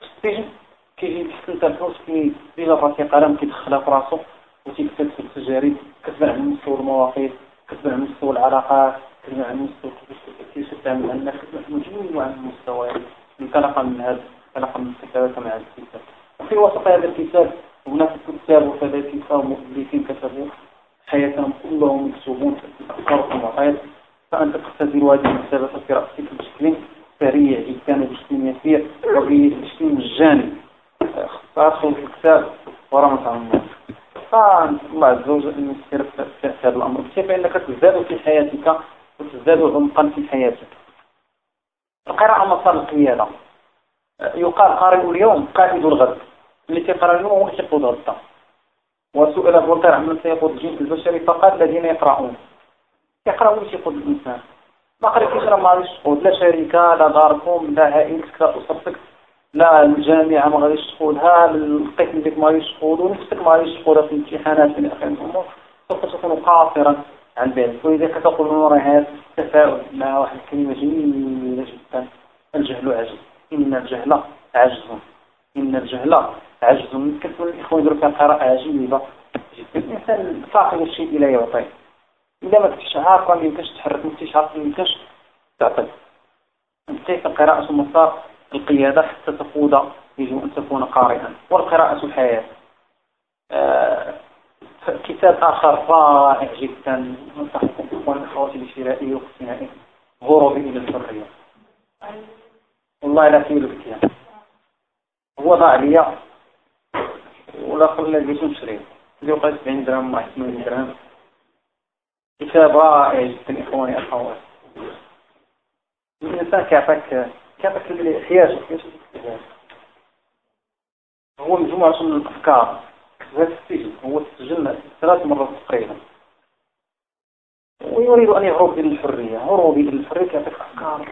في السجن كيجي تحسن تاع الفلوس كي ديجا راسي قلم كيدخلها في راسو وتيكتب في التجارب. كتبع على مستوى المواقف كتبع على مستوى العلاقات. مستوى كيف تعمل المستويات انطلقا من هذا انطلقا من الكتابة مع الكتاب. وفي وسط هذا الكتاب هناك كتاب وفلاسفة ومؤلفين كتبوا حياتهم كلهم مكتوبون في الأفكار والمعطيات فأنت تختزل هذه الكتابة في رأسك بشكل سريع جدا بشكل يسير. وبشكل مجاني. في الكتاب ورمز على الناس. كتبقى الله عز وجل المسير في هذا الأمر. كيف أنك تزداد في حياتك وتزداد عمقا في حياتك القراءة مسار القيادة يقال قارئ اليوم قائد الغد. اللي تيقرأ اليوم هو تيقود غدا. وسئل فولتير عمن سيقود الجنس البشري فقال الذين يقرؤون؟ يقرأون اللي تيقود الإنسان؟ ما قريتيش راه ما غاديش تقود. لا شركة لا داركم لا عائلتك لا أسرتك لا الجامعة ما غاديش تقودها القسم ديك ما غاديش تقودو نفسك ما غاديش تقودها في الامتحانات في آخر الأمور سوف تكون قاصرا. عن ذلك ولذلك تقول راه هذا التفاؤل مع واحد الكلمة جميلة جدا الجهل عجز. إن الجهل عجز. إن الجهل عجز. كثر الإخوان يديروا فيها قراءة عجيبة. الإنسان فاقد الشيء إلى يعطيه إذا ما كنتش عارف ما يمكنش تحرك ما كنتش عارف ما يمكنش تعطي كيف القراءة مسار القيادة حتى تقود يجب أن تكون قارئا. والقراءة الحياة. آه كتاب آخر رائع جدا. ننصحكم إخوان أخواتي بشرائه واقتنائه غروبي إلى الحرية. والله لا فيه الكتاب هو ضاع لي. ولا قلنا لي نشريه اللي وقع 70 درهم مع 80 درهم. كتاب رائع جدا إخواني أخواتي الإنسان كيعطيك كيعطيك الاحتياج هو مجموعة من الأفكار. في السجن هو السجن ثلاث مرات تقريبا. ويريد أن يهرب إلى الحرية. هروب إلى الحرية كيعطيك أفكار.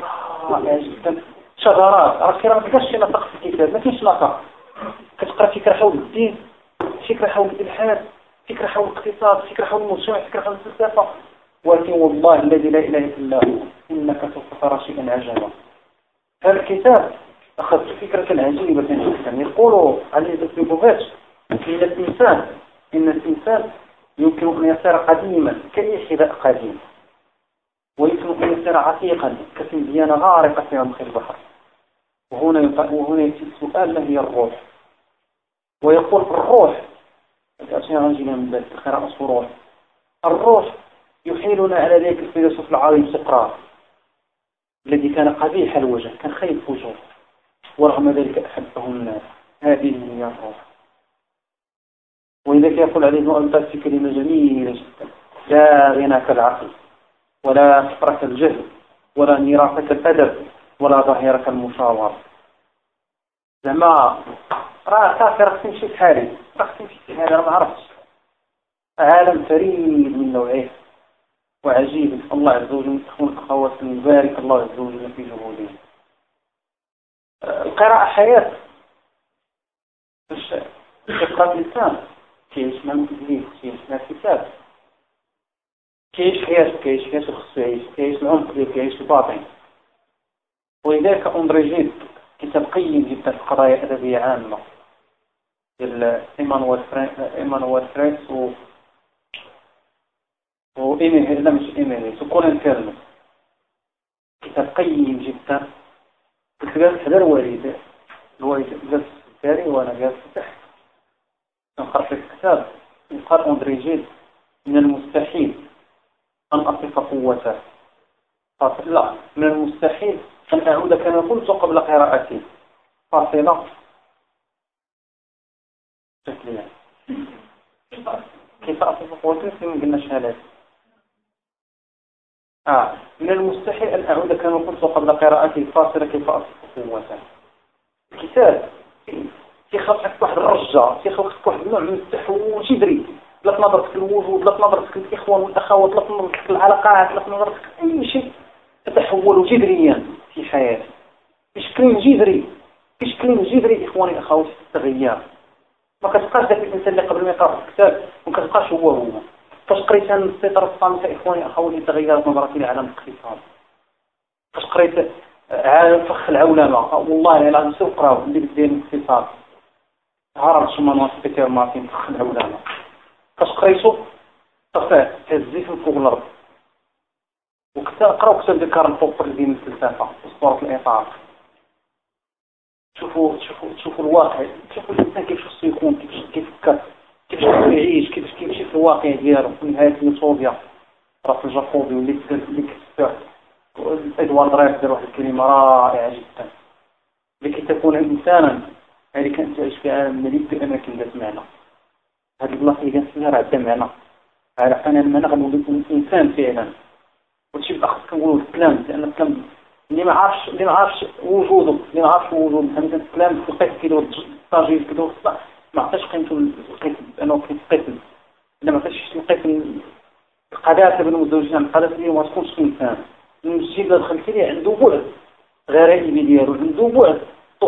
رائعة جدا. شجرات راك راه ما تلقاش شي نطق في الكتاب. ما كاينش نطق كتقرأ فكرة حول الدين فكرة حول الإلحاد فكرة حول الاقتصاد فكرة حول المجتمع فكرة حول الفلسفة. ولكن والله الذي لا إله إلا هو إنك سوف ترى شيئا عجبا. هذا الكتاب أخذت فكرة عجيبة جدا. يقول علي بوفيتش إن الإنسان إن الإنسان يمكن أن يصير قديما كأي حذاء قديم. ويمكن أن يصير عتيقا كسنديانة غارقة في عمق البحر. وهنا وهنا يأتي السؤال ما هي الروح؟ ويقول الروح الأشياء من ذلك الروح. الروح يحيلنا على ذلك الفيلسوف العظيم سقراط الذي كان قبيح الوجه كان خيب وجه ورغم ذلك أحبه الناس. هذه هي الروح. ولذلك يقول عليه المؤلف في كلمة جميلة جدا. لا غناك العقل ولا فقرك الجهل ولا ميراثك الأدب ولا ظهيرك المشاور. زعما راه صافي راك تمشي في حالي راك تمشي في حالي ما عالم فريد من نوعه. وعجيب. الله عز وجل تكون أخوات بارك الله عز وجل في جهوده. القراءة حياة. باش يقرأ الإنسان كيعيش مع المتدريس كيعيش مع الكتاب كيعيش حياته كيعيش حياته خصو كيعيش العمق ديالو كيعيش الباطن ولذلك أندريجيت كتاب قيم جدا في قضايا أدبية عامة ديال إيمانويل فريس و وإيميل لا مش إيميل سكون كيرلس كتاب قيم جدا جالس حدا الوالد الوالد جالس الثاني وأنا جالس تحت نقرأ في الكتاب يقال أندريجيت من المستحيل أن أصف قوته. لا من المستحيل أن أعود كما قلت قبل قراءتي. فاصلة شكليا كيف أصف قوتي من قلنا شهادات آه من المستحيل أن أعود كما قلت قبل قراءتي. فاصلة كيف أصف قوته؟ الكتاب. تيخلقك واحد الرجة تيخلقك واحد النوع من التحول جذري لا تنظرتك الوجود لا تنظرتك الإخوان والأخوات لا تنظرتك العلاقات لا تنظرتك أي شيء. تتحول جذريا في حياتك بشكل جذري بشكل جذري إخواني الأخوات تغير ما كتبقاش ذاك الإنسان اللي قبل ما يقرأ في الكتاب ما كتبقاش هو هو. فاش قريت عن السيطرة الصامتة إخواني أخواتي تغيرت نظرتي لعالم الاقتصاد؟ فاش قريت عالم فخ العولمة والله العظيم سوف قراو اللي بدير الاقتصاد عرض شمان بيتر مارتين فخ العولمة فاش قريتو طفاه تهزي في فوق الأرض وقراو كتاب ديال كارل بوبر دين الفلسفة وصورة الإطار شوفوا شوفوا شوفوا الواقع شوفوا الإنسان كيف خصو يكون كيف كيف يفكر كيف خصو يعيش كيف كيمشي في الواقع ديالو في نهاية اليوتوبيا راس الجاكوبي واللي اللي ادوارد رايف دار واحد الكلمة رائعة جدا. لكي تكون إنسانا. هذه كانت تعيش في عالم مليء بالأماكن ذات معنى. هذه البلاصة اللي كنسميها راه عندها معنى. على أنا المعنى غنولي إنسان فعلا وشي بالأخص كنقولوا الكلام لأن الكلام اللي ما عارفش اللي ما عارفش وجوده اللي ما عارفش وجوده. مثلا الكلام لقيت كيدور الطاجين كيدور ما عطاش قيمته لقيت أنه كيتقتل إلا ما عطاش لقيت القداسة بين المزوجين القداسة اللي ما تكونش إنسان. المسجد اللي دخلت ليه عنده بعد. غرائبي ديالو عنده بعد.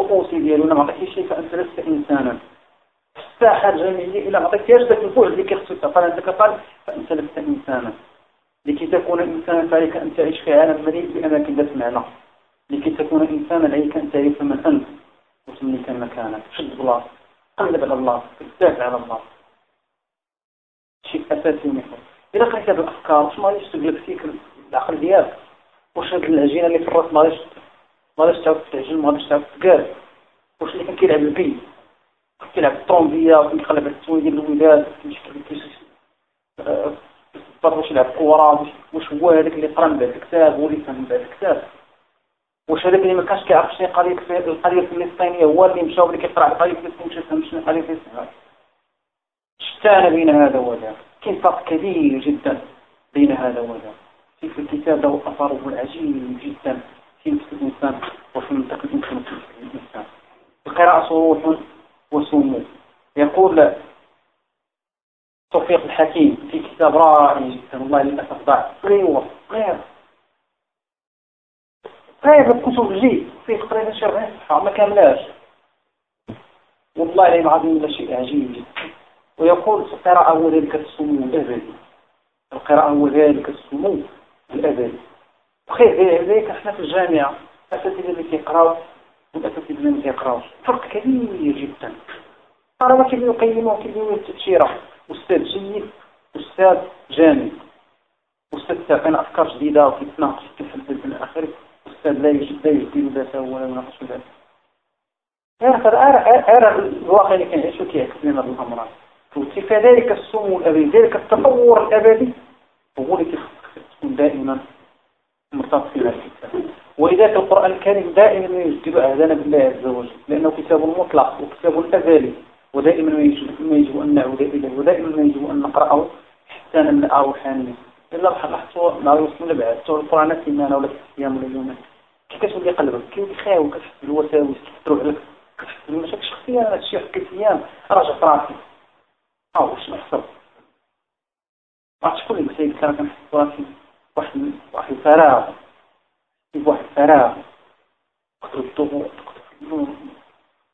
طقوسي ديالو ما عطيتش شيء فانت لست إنسانا. الساحه الجميله إلا ما عطيتيهاش ذاك البعد اللي كيخصو يتقال انت كقال فانت لست إنسانا. لكي تكون إنسانا فعليك أن تعيش في عالم مليء بأماكن ذات معنى. لكي تكون إنسانا عليك أن تعرف من أنت. وتملك مكانك. شد بلاصتك قلب على الله. تدافع على الله. شيء أساسي ومهم إذا قريت هذه الأفكار واش ما غاديش تقلب فيك العقل ديالك؟ واش هاد العجينة اللي في الرأس ما غاديش ما غاديش تعاود تعجن ما غاديش تعاود تقال واش اللي كان كيلعب البي كيلعب الطرومبيه وكيقلب على التسويه ديال الولاد كيمشي واش يلعب كره واش هو هذاك اللي قرا من بعد الكتاب هو اللي فهم من بعد الكتاب. واش هذاك اللي ما كانش كيعرف شنو قضية القضية الفلسطينيه هو اللي مشى واللي كيقرا القضية الفلسطينيه مشى فهم شنو القضية الفلسطينيه شتان بين هذا وذاك كاين فرق كبير جدا بين هذا وذاك في الكتاب له أثره العجيب جدا. في الإنسان وفي منطقة الإنسان الإنسان القراءة روح وسمو يقول توفيق الحكيم في كتاب رائع جدا والله للأسف ضاع. غير غير غير الكتب جي فيه تقريبا شي 40 صفحة ما كاملاش. والله العظيم لا شيء عجيب جدا. ويقول القراءة هو ذلك السمو الأبدي. القراءة هو ذلك السمو الأبدي. بخير ذلك إحنا في الجامعة الأساتذة اللي كيقراو والأساتذة اللي ما كيقراوش. فرق كبير جدا. الطلبة كيبداو يقيموا كيبداو التأشيرة. أستاذ جيد أستاذ جامد. أستاذ تعطينا أفكار جديدة وكيتناقش كيف إلى آخره أستاذ لا يجد لا يجدي ذاته ولا يناقش ذاته هذا الواقع اللي كنعيشو كيعكس لنا هذه الأمراض فذلك السمو الأبدي ذلك التطور الأبدي هو اللي تكون دائما في ذلك ولذلك القرآن الكريم دائما ما يجدد أهدانا بالله عز وجل لأنه كتاب مطلق وكتاب أزلي ودائما ما يجب أن نعود إليه ودائما ما يجب أن نقرأه حتى نملأه حانيا إلا لاحظتوا مع الوصول بعد القرآن سيمانة ولا أيام ولا يومين كي كتولي قلبك؟ كي خاوي كتحس بالوساوس؟ كتروح لك؟ كتحس بالمشاكل؟ الشخصية هذا الشيء حكيت أيام. راجع راسي ها واش نحصل ما شكون اللي كنحس براسي واحد واحد الفراغ. واحد الفراغ؟ تقدر الضغوط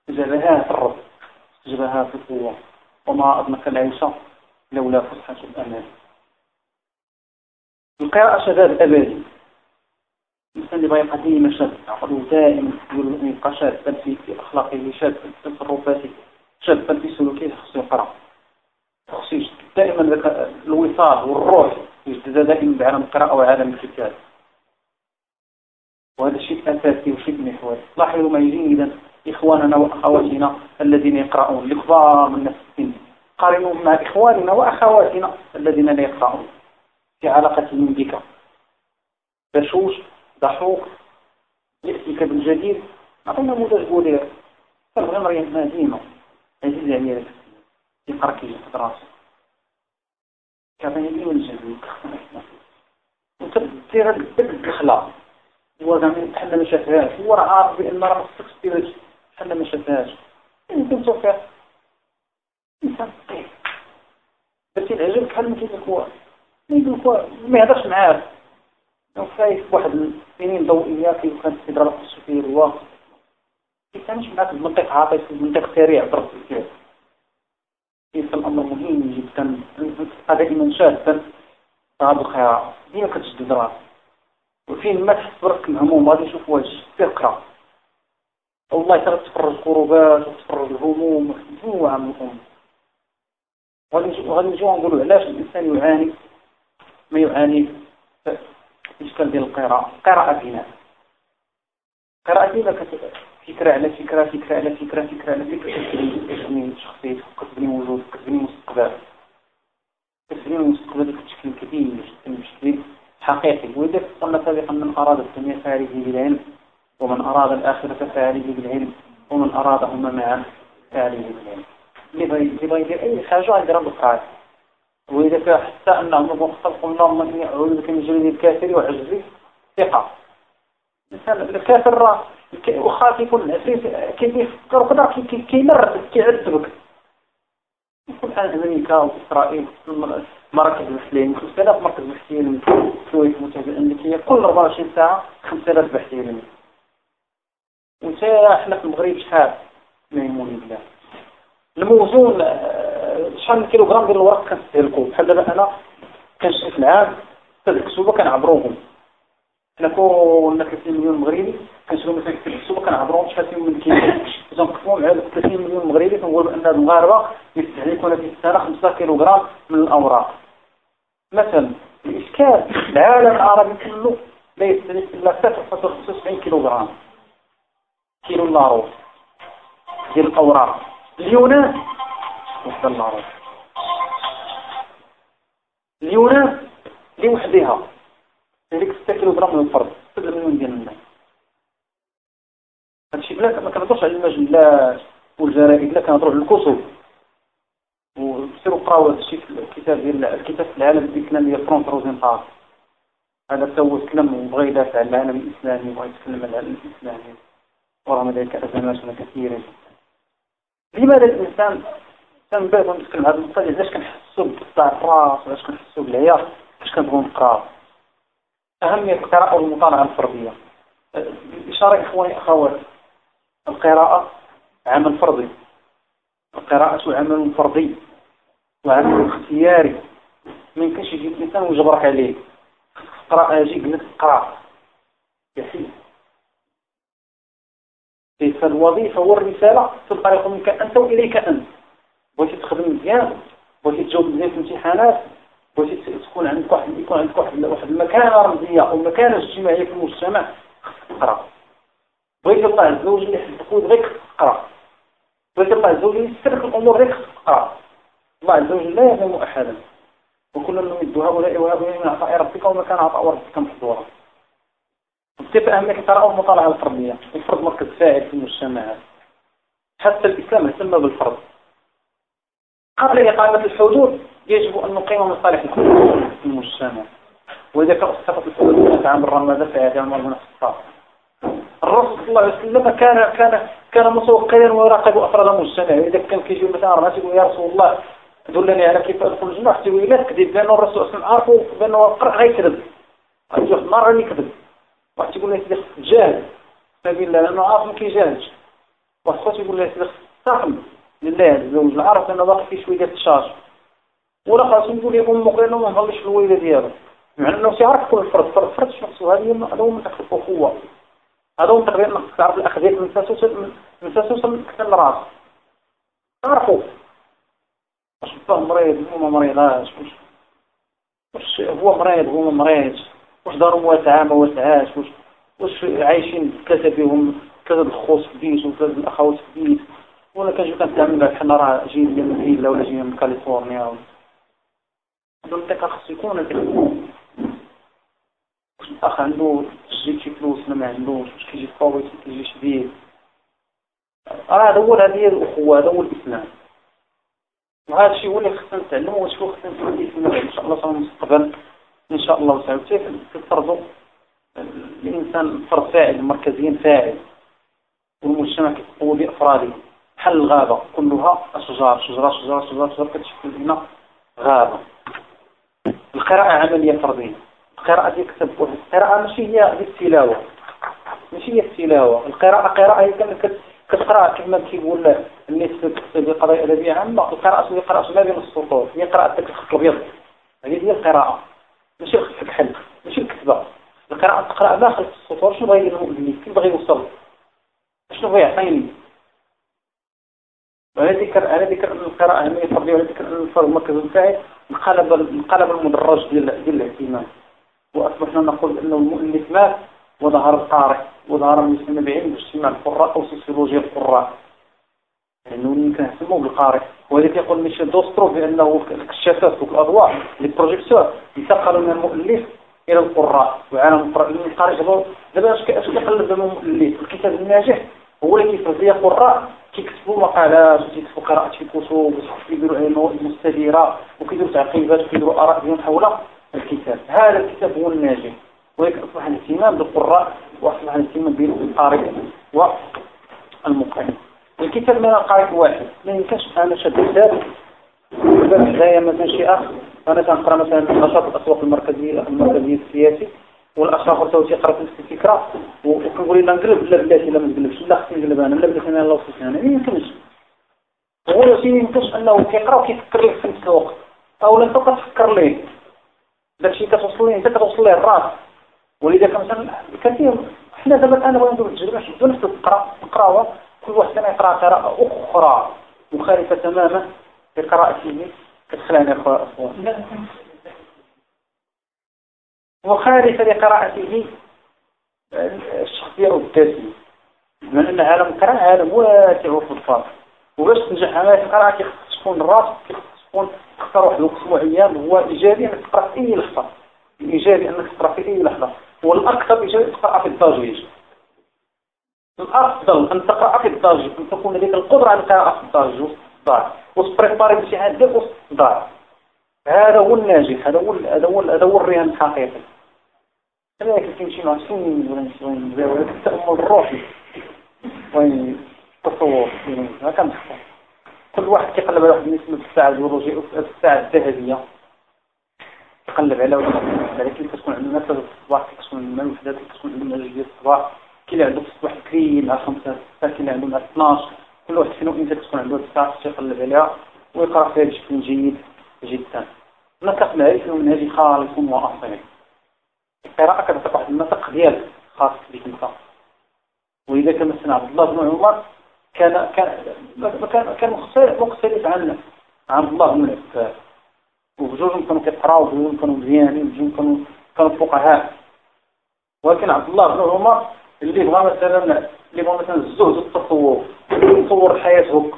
جبهات الرب. جبهات القوة. وما أضنك العيش لولا فسحة الأمان القراءة شباب أبدي الإنسان اللي بغى قديم شاب عقله دائما يبقى شابا في في أخلاقه شابا في تصرفاته شابا في سلوكه خصو يقرأ. خصو دائما الوصال والروح. يجتزى دائما بعالم القراءة وعالم الكتاب. وهذا شيء أساسي وشيء محوري لاحظوا معي جيدا إخواننا وأخواتنا الذين يقرؤون الكبار من نفس السن قارنوا مع إخواننا وأخواتنا الذين لا يقرؤون. في علاقتهم بك. بشوش ضحوك يأتيك بالجديد. أعطينا نموذج بولير. تبغي مريم ديما عزيز عليا يقرأ كي كان يجي من الجنوب وانت دير الدخله هو زعما بحال ما شافهاش هو راه عارف بأن راه ما خصكش دير بحال ما شافهاش يمكن توفيق انسان بس العجب بحال ما كيقول هو. يقول ما يهضرش معاه خايف واحد السنين ضوئية كيف كانت تهضر على فيه الوقت كيفاش معاك المنطق عاطي في المنطق سريع ضرب كيف كيف الأمر مهم جدا. تبقى دائما شابا صعب الخيار. ديما كتجدد راسك وفين ما تحس براسك مهموم غادي نشوف واش تقرأ. والله ترى تفرج الكروبات وتفرج الهموم. مجموعه من الأمور وغادي نجيو نقولوا علاش الإنسان يعاني. ما يعاني. الاشكال ديال القراءة. القراءه بناء القراءه ديما فكرة على فكرة فكرة على فكرة فكرة على فكرة. كتبني شخصيتك كتبني وجودك كتبني مستقبلك كتبني مستقبلك بشكل كبير جدا بشكل حقيقي. ولذلك قلنا سابقا من أراد الدنيا فعليه بالعلم ومن أراد الآخرة فعليه بالعلم ومن أرادهما معا فعليه بالعلم. اللي بغى يدير أي حاجة غيديرها وإذا كان حتى انهم خلق اللهم اني اعوذ بك من جلد الكافر وعجزي مثلا الكافر راه واخا كيكون العفريت كيفكر وقدر كيمر كيعذبك. عن أمريكا واسرائيل مراكز الفلاني 5000 مركز علمي الكويت المتحده الامريكيه كل 24 ساعة 5000 بحثي علمي وإنت إحنا في المغرب شحال يمون بالله الموزون آه، شحال من كيلوغرام ديال الورق كنستهلكو؟ بحال دابا أنا كنشري في العام كتوبه كنعبروهم. حنا كنا 30 مليون مغربي كنشريو مثلا ثلاث كتوبه كنعبروهم شحال فيهم من كيلو. اذا نقسموا مع 30 مليون مغربي كنقولوا ان المغاربة يستهلكون في السنة 5 كيلوغرام من الأوراق. مثلا الإشكال العالم العربي كله لا يستهلك إلا 3.75 كيلوغرام. كيلو لاروس ديال الأوراق. اليونان وحدة لاروس اليونان لوحدها. هذيك 6 كيلو جرام من الفرد 6 مليون ديال الناس؟ هادشي بلا ما كنهضرش على المجلات والجرائد لا كنهضروا على الكتب وسيروا قراو هادشي في الكتاب ديال الكتاب في العالم الإسلامي ديال فرانس روزنثال هذا هو تكلم وبغى يدافع على العالم الإسلامي وبغى يتكلم على العالم الإسلامي. ورغم ذلك ازمات كثيرة. لماذا الإنسان بعض نتكلم هذا النقطة علاش كنحسوا بصداع الراس علاش كنحسوا بالعياط؟ علاش كنبغوا نقراو؟ أهمية القراءة والمطالعة الفردية. إشارة إخواني أخوات القراءة عمل فردي. القراءة عمل فردي وعمل اختياري. ما يمكنش يجي الإنسان ويجبرك عليه. يجي يقول لك اقرأ. يحيي. فالوظيفة والرسالة تنطلق منك أنت وإليك أنت. بغيتي تخدم مزيان بغيتي تجاوب مزيان في الامتحانات بغيتي تكون عندك واحد يكون عندك واحد واحد المكانة رمزيه أو مكانه اجتماعيه في المجتمع تقرأ. بغيت الله عز وجل يحفظك ويبغيك تقرأ. بغيت الله عز وجل يسرك الأمور غير تقرأ. الله عز وجل لا يظلم أحدا. وكل نمد هؤلاء وهؤلاء من عطاء ربك وما كان عطاء ربك محظورا. كيف أهمية القراءة والمطالعة الفردية؟ الفرد مركز فاعل في المجتمعات حتى الإسلام اهتم بالفرد. قبل إقامة الحدود يجب أن نقيم مصالح في المجتمع وإذا كان أصدقت الحدود نتعامل رمضان فهذا أمر من الصفات الرسول صلى الله عليه وسلم كان كان كان مسوقيا ويراقب أفراد المجتمع إذا كان كيجي مثلا رمضان يقول يا رسول الله دلني على كيف أدخل الجنة. حتى لا تكذب. لأنه الرسول وسلم عارفه بأنه القرآن غيكذب غيجي واحد النهار غادي يكذب واحد يقول له يا سيدي نبي الله لأنه عارف ما كيجاهدش واحد يقول له يا سيدي استقم لله عز وجل. عارف أنه باقي فيه شوية ديال ولا خاص نقول لكم مقرن وما نهضرش في الويله ديالو مع إنه سيعرف كل فرد فرد فرد شخص هذه هذا هو من أخذ الأخوة. هذا هو تقريبا انك تعرف الأخذية من ساسوس من ساسوس من كتاب الراس تعرفوا. واش فهم مريض؟ هو ما مريضاش واش هو مريض؟ هو ما مريض. واش دارهم واسعه ما واسعاش واش واش عايشين ثلاثة بهم ثلاثة الخوص في البيت وثلاثه الاخوات في البيت ولا كنجيو كنتعامل معاك حنا راه جايين من الفيلا ولا جايين من كاليفورنيا. ولا منطقة خص يكون الأخ عنده تجيب شي فلوس ما عندوش كيجي فاوت كيجي شديد راه هذا هو هذه الأخوة هذا هو الإسلام. وهذا الشيء هو اللي خصنا نتعلمه وشو خصنا نتعلمه. إن شاء الله في المستقبل إن شاء الله تعالى كيف تفرضوا الإنسان فرد فاعل مركزيا فاعل. والمجتمع كيتقوى بأفراده بحال الغابة كلها أشجار شجرة شجرة شجرة شجرة كتشكل لنا غابة. القراءة عملية فردية. القراءة ديال كتب القراءة ماشي هي التلاوة. ماشي هي التلاوة. القراءة قراءة هي كتقرا كما كيقول الناس في قضايا أدبية عامة. القراءة هي قراءة ما بين السطور. هي قراءة داك الخط الأبيض. هذه هي القراءة. ماشي الخط الكحل ماشي الكتبة. القراءة تقرأ داخل السطور. شنو بغى المؤلف كيف بغى يوصل؟ شنو بغى يعطيني؟ ولا ذكر على ذكر القراءة أهمية فردية ولا ذكر الفرد مركز الفاعل انقلب انقلب المدرج ديال الاهتمام وأصبحنا نقول إنه المؤلف مات وظهر القارئ وظهر المسلم بعلم اجتماع القراء أو سوسيولوجيا القراء. يعني يمكن نسموه بالقارئ. ولذلك يقول ميشيل دوسيرتو بأنه الكشافات والاضواء les projecteurs انتقلوا من المؤلف إلى القراء. وعالم القارئ دابا أش كيقلب المؤلف؟ الكتاب الناجح هو اللي كيفرز لي قراء. كيكتبوا مقالات وكيكتبوا قراءة في كتب وكيديروا مستديرة وكيديروا تعقيبات وكيديروا آراء ديالهم حول الكتاب. هذا الكتاب هو الناجح ولكن أصبح الاهتمام بالقراء وأصبح الاهتمام بالقارئ والمقرئ الكتاب من القارئ واحد ما يمكنش أنا شد كتاب هدايا مثلا شي أخ أنا كنقرأ مثلا نشاط الأسواق المركزية المركزية السياسي. والأخ آخر تو تيقرا في نفس الفكرة. وكنقول لا نقلب لا بلاتي لا ما نقلبش لا خصني نقلب أنا لا بلاتي أنا لا وصلت أنا. ما يمكنش. هو ما يمكنش أنه كيقرأ وكيفكر لك في نفس الوقت. أو لا تبقى تفكر ليه. داكشي كتوصل ليه أنت كتوصل ليه الراس ولذا مثلا كثير حنا دابا الآن بغينا التجربه نشدو نفس القراءة نقراوها كل واحد فينا يقرأ قراءة أخرى مخالفة تماما لقراءته كتخلعنا أخوان مخالفة لقراءته الشخصية والذاتية من أن عالم القراءة عالم واسع وفضفاض وباش تنجح عملية القراءة كيخص تكون الراس كيخص تكون تختار واحد الوقت معين هو إيجابي أنك تقرأ في أي لحظة. الإيجابي أنك تقرأ في أي لحظة. والأكثر إيجابي تقرأ في الضجيج الأفضل أن تقرأ في الضجيج أن تكون لديك القدرة على القراءة في الضجيج والصداع وتبريباري بشي ديالك والصداع هذا هو الناجح هذا هو هذا هو الرهان الحقيقي. لكن كيمشي مع سنين ولا وين ولكن التأمل الروحي وين ما كل واحد كيقلب على واحد النسبة الساعة الجيولوجية الساعة الذهبية يقلب على واحد كتكون عندنا ثلاث الصباح كتكون عندنا الوحدات كتكون عندنا ديال الصباح كاين عنده في الصباح بكري مع خمسة ستة عنده مع 12 كل واحد فينا انت تكون عنده الساعة يقلب عليها ويقرا فيها بشكل جيد جدا. نسق معرفي ومنهجي خالص وأصيل القراءة كتعطيك واحد النسق ديالك خاص بك انت. ولذا كما سمع عبد الله بن عمر كان كان كان كان مختلف عن عن الله بن عباس. وبجوجهم كانوا كيقراو وبجوجهم كانوا مزيانين وبجوجهم كانوا كانوا فقهاء. ولكن عبد الله بن عمر اللي بغى مثلا اللي بغى مثلا الزهد والتصوف يصور حياته.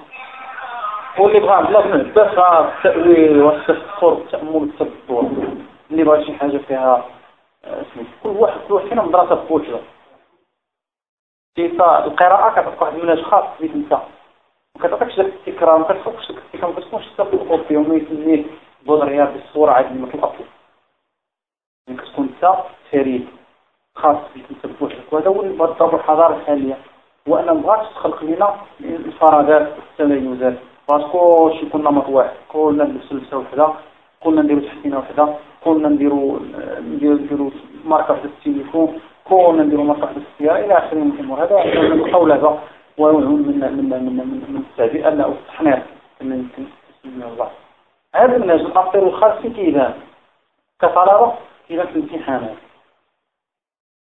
واللي بغى عبد الله بن عباس التأويل والتفكر والتأمل والتدبر. اللي بغى شي حاجة فيها كل واحد كل فينا مدرسة بوجهه القراءة كتعطيك واحد المنهج خاص بك انت. ما كتعطيكش داك التكرار ما كتفوقش داك التكرار ما كتكونش تفوق فيهم ويسميه بودريار بالصورة عادي مثل الأصل يعني كتكون انت فريد خاص بك انت بوحدك وهذا هو الضرب الحضارة الحالية. وأنا مبغاتش تخلق لنا الفراغات والتميزات بغات كلشي يكون نمط واحد كلنا نلبسو لبسة وحدة كلنا نديرو تحسينة وحدة. كلنا نديرو نديرو ماركة في التليفون كون نديروا مصلحة السيارة إلى آخره من الأمور هذا محاولة ونوع من من من من من التعبئة كما يمكن تسميه الله. هذا الناس الأمطير الخاص في كيدان كطلبة كيدان في الامتحانات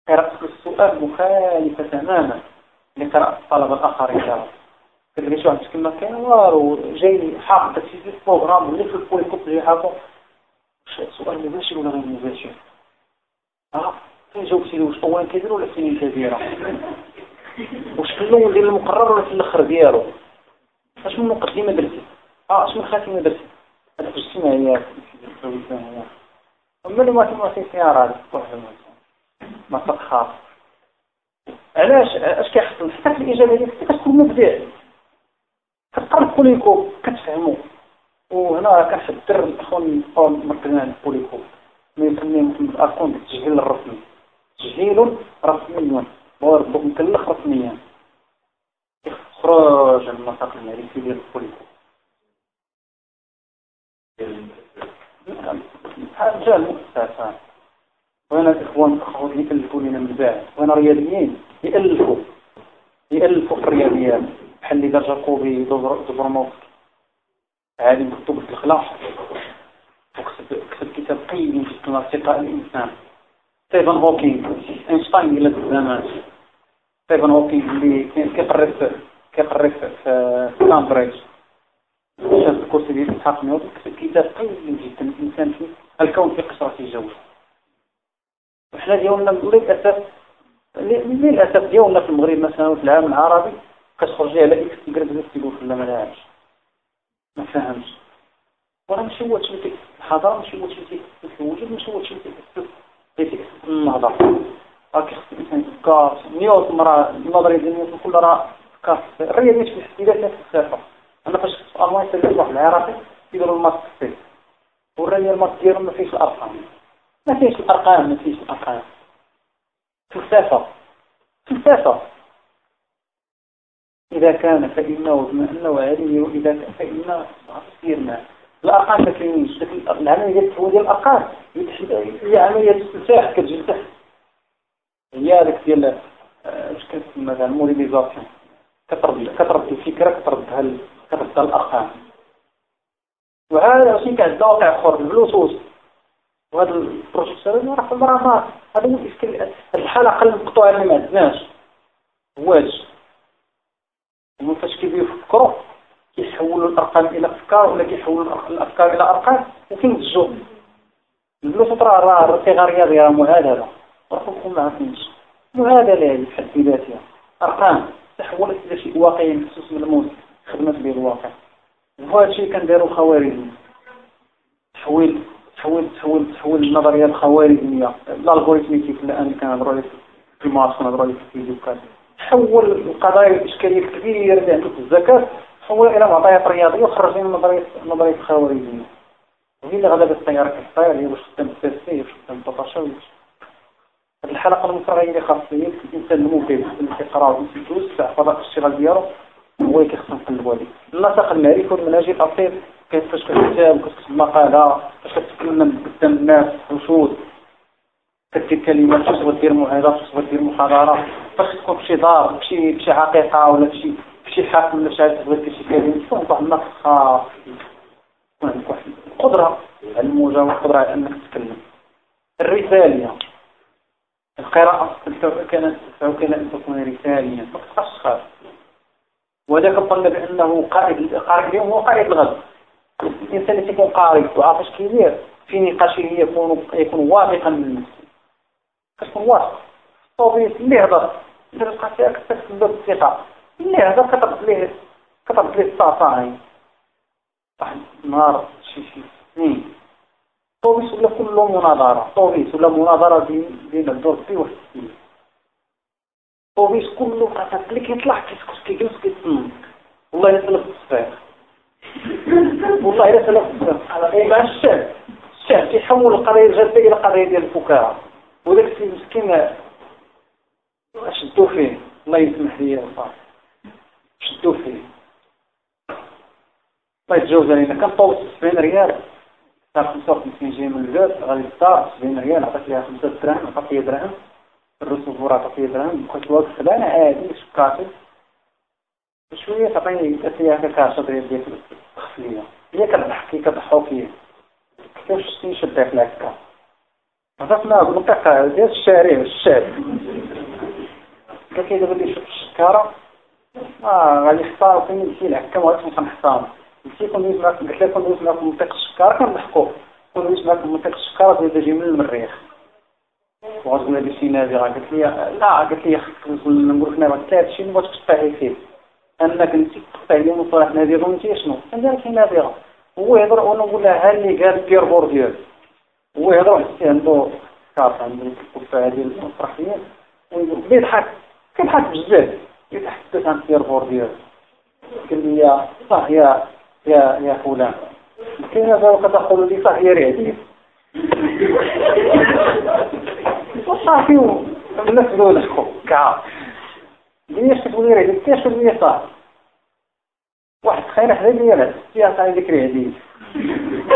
قراءة السؤال مخالفة تماما لقراءة الطلبة الآخرين. كذا كتلقى شي واحد كلمة كاين والو جاي حاط اللي في اللي حاطه سؤال مباشر ولا غير مباشر؟ آه جاوب سيدي واش اولا كبير ولا سنين كبيرة؟ واش في الأول ديال المقرر ولا في الأخر ديالو؟ أش من مقدمة درتي آه أش من خاتمة درتي هذا في الاجتماعيات اما اللي ما تمارسي سيارات ما خاص. علاش؟ أش كيحصل؟ حتى في الإجابة ديالك كتكون مبدع. كتقرا بوليكو كتفهمو. وهنا كنحضر الأخوان مركزين بوليكو. ما يسميهم الارقام التسجيل الرسمي تسجيل رسمي. وربك مكلف رسميا خروج النطاق المعرفي ديال البوليس حاجة المؤسسة وأنا الإخوان الاخوات اللي لنا من بعد وأنا رياضيين يألفوا. يألفوا في الرياضيات. بحال اللي دار جاكوبي دوبرموفسكي عالم كتب الاخلاق وكتب كتاب قيم في ارتقاء الإنسان. ستيفن هوكينغ. إينشتاين إلى الزمان. ستيفن هوكينغ اللي كيقري في كيقري في كامبريدج. شاف الكرسي ديال إسحاق نيوتن كتاب قيم جدا. الإنسان في الكون في قشرة الجو وحنا ديالنا للاسف للأسف ديالنا في المغرب مثلا في العالم العربي كتخرج على إكس تقرب تقول ما لهاش ما فهمش وأنا ماشي هو تشوفي الحضارة ماشي هو تشوفي الوجود هو تشوفي النهضة. راك خصك الإنسان يفكر نيوتن راه النظرية ديال نيوتن كلها راه كاس الرياضيات في الحسابات نفس أنا فاش في ألمانيا سجلت واحد العراقي يديروا الماس كثير والريال الماس ديالهم ما فيش الأرقام. ما فيش الأرقام ما فيش الأرقام. فلسفة فلسفة إذا كان فإنه بما أنه عالي وإذا كان فإنه تصير ما الأرقام ما كاينينش العملية ديال الأرقام هي عملية استفتاح تحت هي هذيك ديال اش كتسمى مثلا موديليزاسيون كترد كترد الفكرة كتردها كتردها الأرقام وهذا شيء كان واقع آخر البلوتوث. وهذا البروسيسور راه في هذا هو الحلقة المقطوعة اللي ما عندناش واش؟ هما فاش كيبغيو يفكروا كيحولوا الأرقام إلى أفكار ولا كيحولوا الأفكار إلى أرقام وكينتجوا البلوتوث راه راه صيغه رياضيه راه معادلة راه ما عارفينش معادلة هذه في حد ذاتها؟ أرقام. تحولت إلى شيء واقعي محسوس ملموس خدمت به الواقع. وهذا الشيء كنديروا تحويل تحويل تحويل تحويل النظرية الخوارزميه ال algorithmique الان كنهضروا عليه في المارس كنهضروا عليه في الفيزيو تحول القضايا الإشكالية الكبيرة اللي عندك الزكاة تحول إلى معطيات رياضية وخرج من نظرية نظرية الخوارزمية. وهي اللي غلبت التيار كالطير هي باش خدام السياسية باش خدام البطاشة هذه الحلقة المصرية اللي خاصة هي الإنسان المبدع اللي كيقرأ ويتوسع فضاء الاشتغال ديالو هو اللي كيخصنا نقلبوا عليه النسق المعرفي والمنهجي الأصيل كيفاش كتكتب مقالة كيفاش كتكلم قدام الناس وشود كدير كلمات تبغى دير فاش تبغى دير محاضرة. فاش تكون في شي دار بشي بشي حقيقة ولا بشي بشي حاكم ولا شي تبغي دير شي كلمة تكون واحد النص خاص عندك واحد القدرة على أنك تتكلم. الرسالية القراءة. كانت كان أن تكون رساليا ما تبقاش تخاف وذاك الظن بأنه قائد قائد اليوم هو قائد الغد. الإنسان اللي يكون قارئ وعارف اش كيدير في نقاشه يكون يكون واثقا. من نفسه واثق الطوبيس اللي هضر انت تبقى كتكتب الثقة. اللي هضر كترد ليه كترد ليه الصاصة هاي. واحد النهار شي شي سنين الطوبيس ولا كله مناظرة. الطوبيس ولا مناظرة بين بين الدرسي والسيد الطوبيس كله اللي كيطلع كيسكت كيجلس كيتصنت والله إلا سلف الصفير والله إلا سلف الصفير مع الشعب الشعب كيحول القضية الجادة إلى قضية ديال الفكاهة وذاك السيد مسكين شدوا فيه؟ الله يسمح لي وصافي شدوا فيه. الله يتجاوز علينا. كان طول 70 ريال. صار 55 جاي من الباب غادي الدار 70 ريال. عطيت ليها 5 دراهم. عطيت لي درهم الرسوفور عطيت لي درهم بقيت واقف أنا عادي. شكاتي شوية تعطيني فيها هكاك 10 ريال ديال التخفيه هي كتضحك. كتضحكوا فيا. كيفاش شتي شدات لك هكا عرفنا المنطقة ديال الشارع الشعب قال لي دابا اللي الشكارة؟ آه غادي يختار فين يمشي الحكام وغادي نبقى نحترم مشي كون دوز معاك قلت لها كون دوز معاك منطقة الشكارة كنضحكوا كون دوز معاك منطقة الشكارة بغيت أجي من المريخ. وغتقول لي شي نابغة قالت لي لا قالت لي نقول لك نابغة قلت لها هادشي تقطعي فيه أنك أنت تقطعي لي مصطلح نابغة وانت شنو؟ قال لك نابغة هو يهضر وأنا نقول لها ها اللي قال بير بورديو هو يهضر حسي عنده كارت عنده الكفة هذه المسرحية ويضحك كيضحك بزاف؟ يتحدث عن بير بورديو قال لي صح يا يا يا فلان. كاين هذا تقول لي صح يا رعدي وصافي الناس بداو يضحكوا. كعاب ليش تقول لي رعدي كيفاش لي صح واحد تخيل حدا لي لا. فيها صاحي ذيك رعدي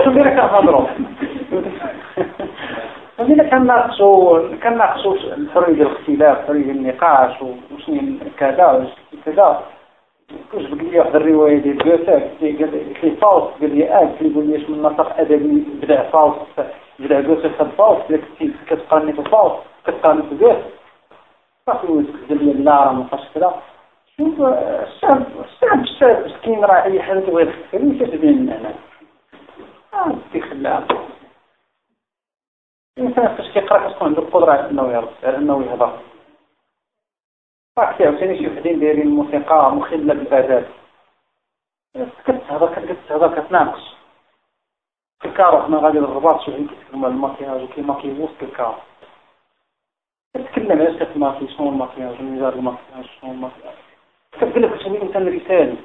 شو اللي راك كنهضروا خلينا كنناقشوا كنناقشوا الحريه الاختلاف ديال النقاش وشنو كذا كذا كتجبد لي واحد الروايه ديال قلت لي فاوست قال لي آه قلت لي لي من نسق أدبي بدأ فاوست بدأ جوتا خد فاوست كنتي كتقارني في فاوست كتقارني في جوتا صافي قال لي لا راه مابقاش كذا. شوف الشعب الشعب الشعب مسكين راه اي حاجة تبغي تخفي لي كتبين أنا الانسان فاش كيقرا كتكون عنده القدره على أنه يرد على أنه يهضر راك عاوتاني شي وحدين دايرين الموسيقى مخلة بالاداب كتهضر كتهضر كتناقش. في الكارو حنا غادي للرباط شي وحدين كيتكلموا على الماكياج وكيماكي وسط الكارو كتكلم علاش كتماكي شنو الماكياج ومجال الماكياج شنو الماكياج. قال لك تسمي انسان رسالي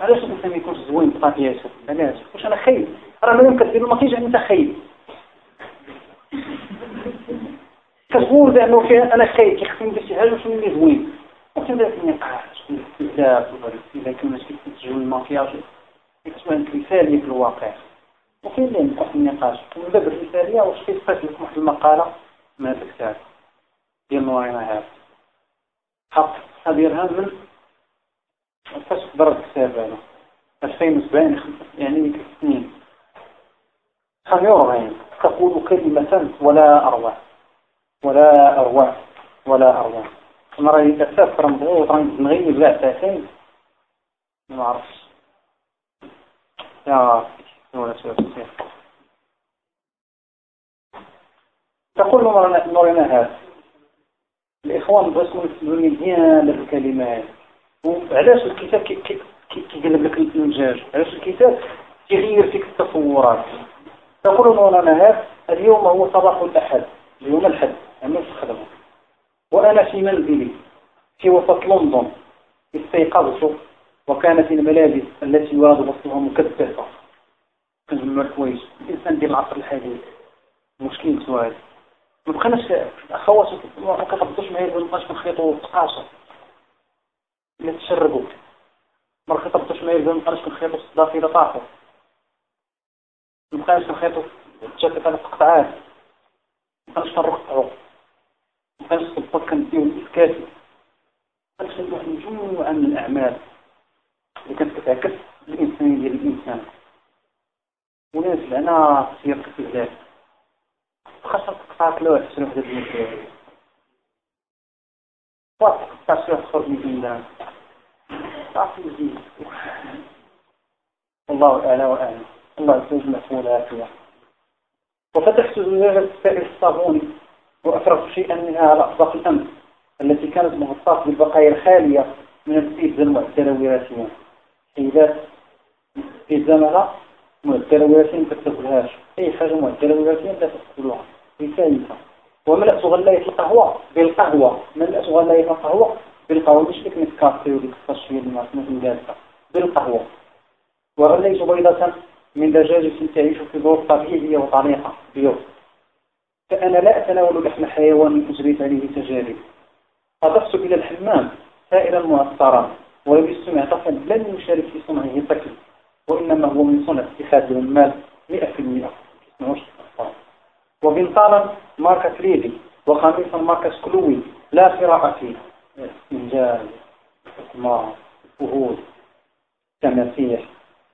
علاش الإنسان ما يكونش زوين بطبيعته علاش واش أنا خايب؟ راه ما يمكن دير ما كاينش انت خايب. كتقول بانه فيها أنا خايب كيخصني ندير شي حاجة باش نولي زوين. وكنبدا في النقاش بزاف اذا كنا شي تسجل الماكياج كتبان رسالي في الواقع؟ وكاين اللي نبقى في النقاش ونبدا بالرساليه واش كيتقاس لكم واحد المقالة؟ من هذا الكتاب. ديال نورينا هذا حط ديالها من فاش قدر الكتاب هذا. 2070 يعني سنين 48 تقول كلمة ولا أروع ولا أروع ولا أروع أنا راني تسافر مضغوط راني نغيب لا ساعتين ما عرفتش يا ولا تقول نورنا هذا. الإخوان بغيتو نكتبوا مزيان الكلمات. وعلاش الكتاب كيقلب لك الانجاج علاش الكتاب كيغير فيك التصورات؟ تقول مولانا هذا اليوم هو صباح الأحد اليوم الحد في الخدمة وأنا في منزلي في وسط لندن استيقظت وكانت الملابس التي يراد وصلها مكدسة كنجمع كويس الإنسان ديال العصر الحديث مشكل سؤال. ما بقيناش أخوات ما كنقدرش معايا ما نبقاش كنخيطوا تقاصر الا تشربوا ما كنقدرش معايا ما نبقاش كنخيطوا الصدافي إلا طاحوا ما بقيناش كنخيطوا الجاكيت على القطعات. ما بقيناش كنرقعوا ما بقيناش الصباط كنديو الاسكاتي ما بقيناش واحد مجموعه من الأعمال. اللي كانت كتعكس الانسانيه ديال الإنسان. وناس لنا سير كتبدات خاصة تقطع كل واحد وحدة المسائل واحد تقطع شي خرج من الله تعرف يزيد الله أعلى وأعلم الله يسوز مسؤولها فيها وفتحت زجاجة السائل الصابوني وأفرغت شيئا منها على أطباق الأمس التي كانت مغطاة بالبقايا الخالية من البيتزا المعتلة وراثيا حيلات بيتزا مالا معتلة وراثيا ما تاكلهاش أي حاجة معتلة وراثيا لا تاكلوها بثالثة وملأت غلاية القهوة بالقهوة ملأت غلاية القهوة بالقهوة. مش ديك نسكافي وديك التصفية اللي ذلك. بالقهوة. وغليت بيضة من دجاجة تعيش في ظروف طبيعية وطريقة. بيض فأنا لا أتناول لحم حيوان أجريت عليه تجارب. أضفت إلى الحمام سائلا معطرا ولبست معطفا لن يشارك في صنعه طفل وإنما هو من صنع اتخاذ المال 100% وبنطالا ماركة ليلي وخميصا ماركة سكلوي لا قراءة فيه. إنجاز حكمة فهود تماسيح.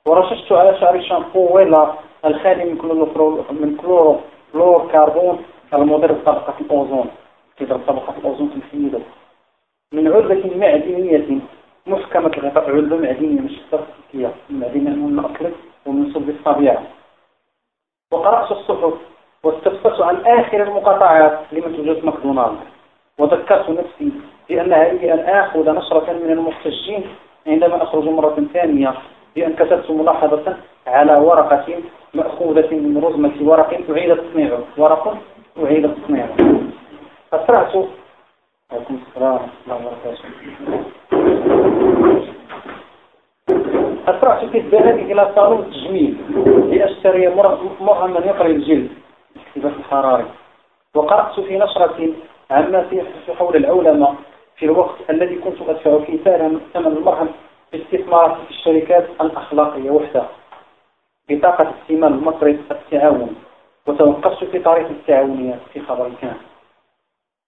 ورششت على شعري شامبو ويلا الخالي من كلورو من كلورو فلور كربون المضر بطبقة الأوزون. كيضرب طبقة الأوزون تنحيده من علبة معدنية محكمة الغطاء؟ علبة معدنية مش صفية معدنية من الأصل ومن صلب الطبيعة. وقرأت الصحف واستفسرت عن آخر المقاطعات لمنتوجات ماكدونالدز وذكرت نفسي بأنها لي أن آخذ نشرة من المحتجين عندما أخرج مرة ثانية بأن كتبت ملاحظة على ورقة مأخوذة من رزمة ورق أعيد تصنيعه ورق أعيد تصنيعه أسرعت عليكم السلام الله وبركاته. أسرعت في الذهاب إلى صالون التجميل لأشتري مرهما يقري الجلد. الاحتباس الحراري. وقرأت في نشرة عما في حول العولمة في الوقت الذي كنت أدفع فيه ثمن المرهم باستثمار في الشركات الأخلاقية وحدها. بطاقة السمان المصري التعاون وتوقفت في طريق التعاونيات في خبر كان.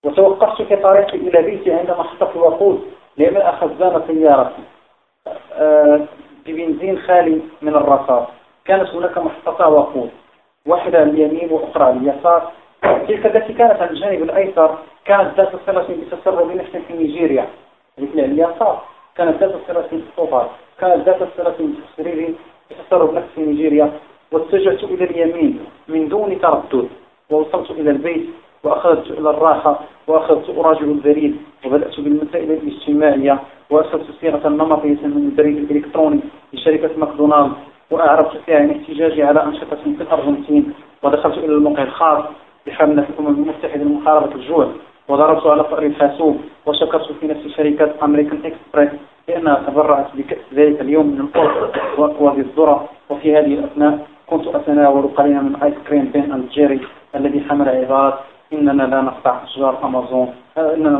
وتوقفت في طريقي إلى بيتي عندما خطفت الوقود لأن خزان سيارتي. آه، ببنزين خالي من الرصاص. كانت هناك محطة وقود واحدة على اليمين وأخرى على اليسار. تلك التي كانت على الجانب الأيسر كانت ذات صلة بتسرب نفس في نيجيريا مثل اليسار. كانت ذات صلة بالسفر كانت ذات صلة بتسرير بتسرب نفس في نيجيريا واتجهت إلى اليمين من دون تردد. ووصلت إلى البيت وأخذت إلى الراحة وأخذت أراجع البريد وبدأت بالمسائل الاجتماعية. وأخذت صيغة نمطية من البريد الإلكتروني لشركة ماكدونالدز. وأعربت فيها عن احتجاجي على أنشطة في الأرجنتين. ودخلت إلى الموقع الخاص بحملة الأمم المتحدة لمحاربة الجوع. وضربت على فأر الحاسوب. وشكرت في نفس شركة أمريكان إكسبريس لأنها تبرعت ذلك اليوم من القرص وأكواب الذرة وفي هذه الأثناء. كنت أتناول قليلا من آيس كريم بين أند جيري الذي حمل عبارة إننا لا نقطع أشجار أمازون. إننا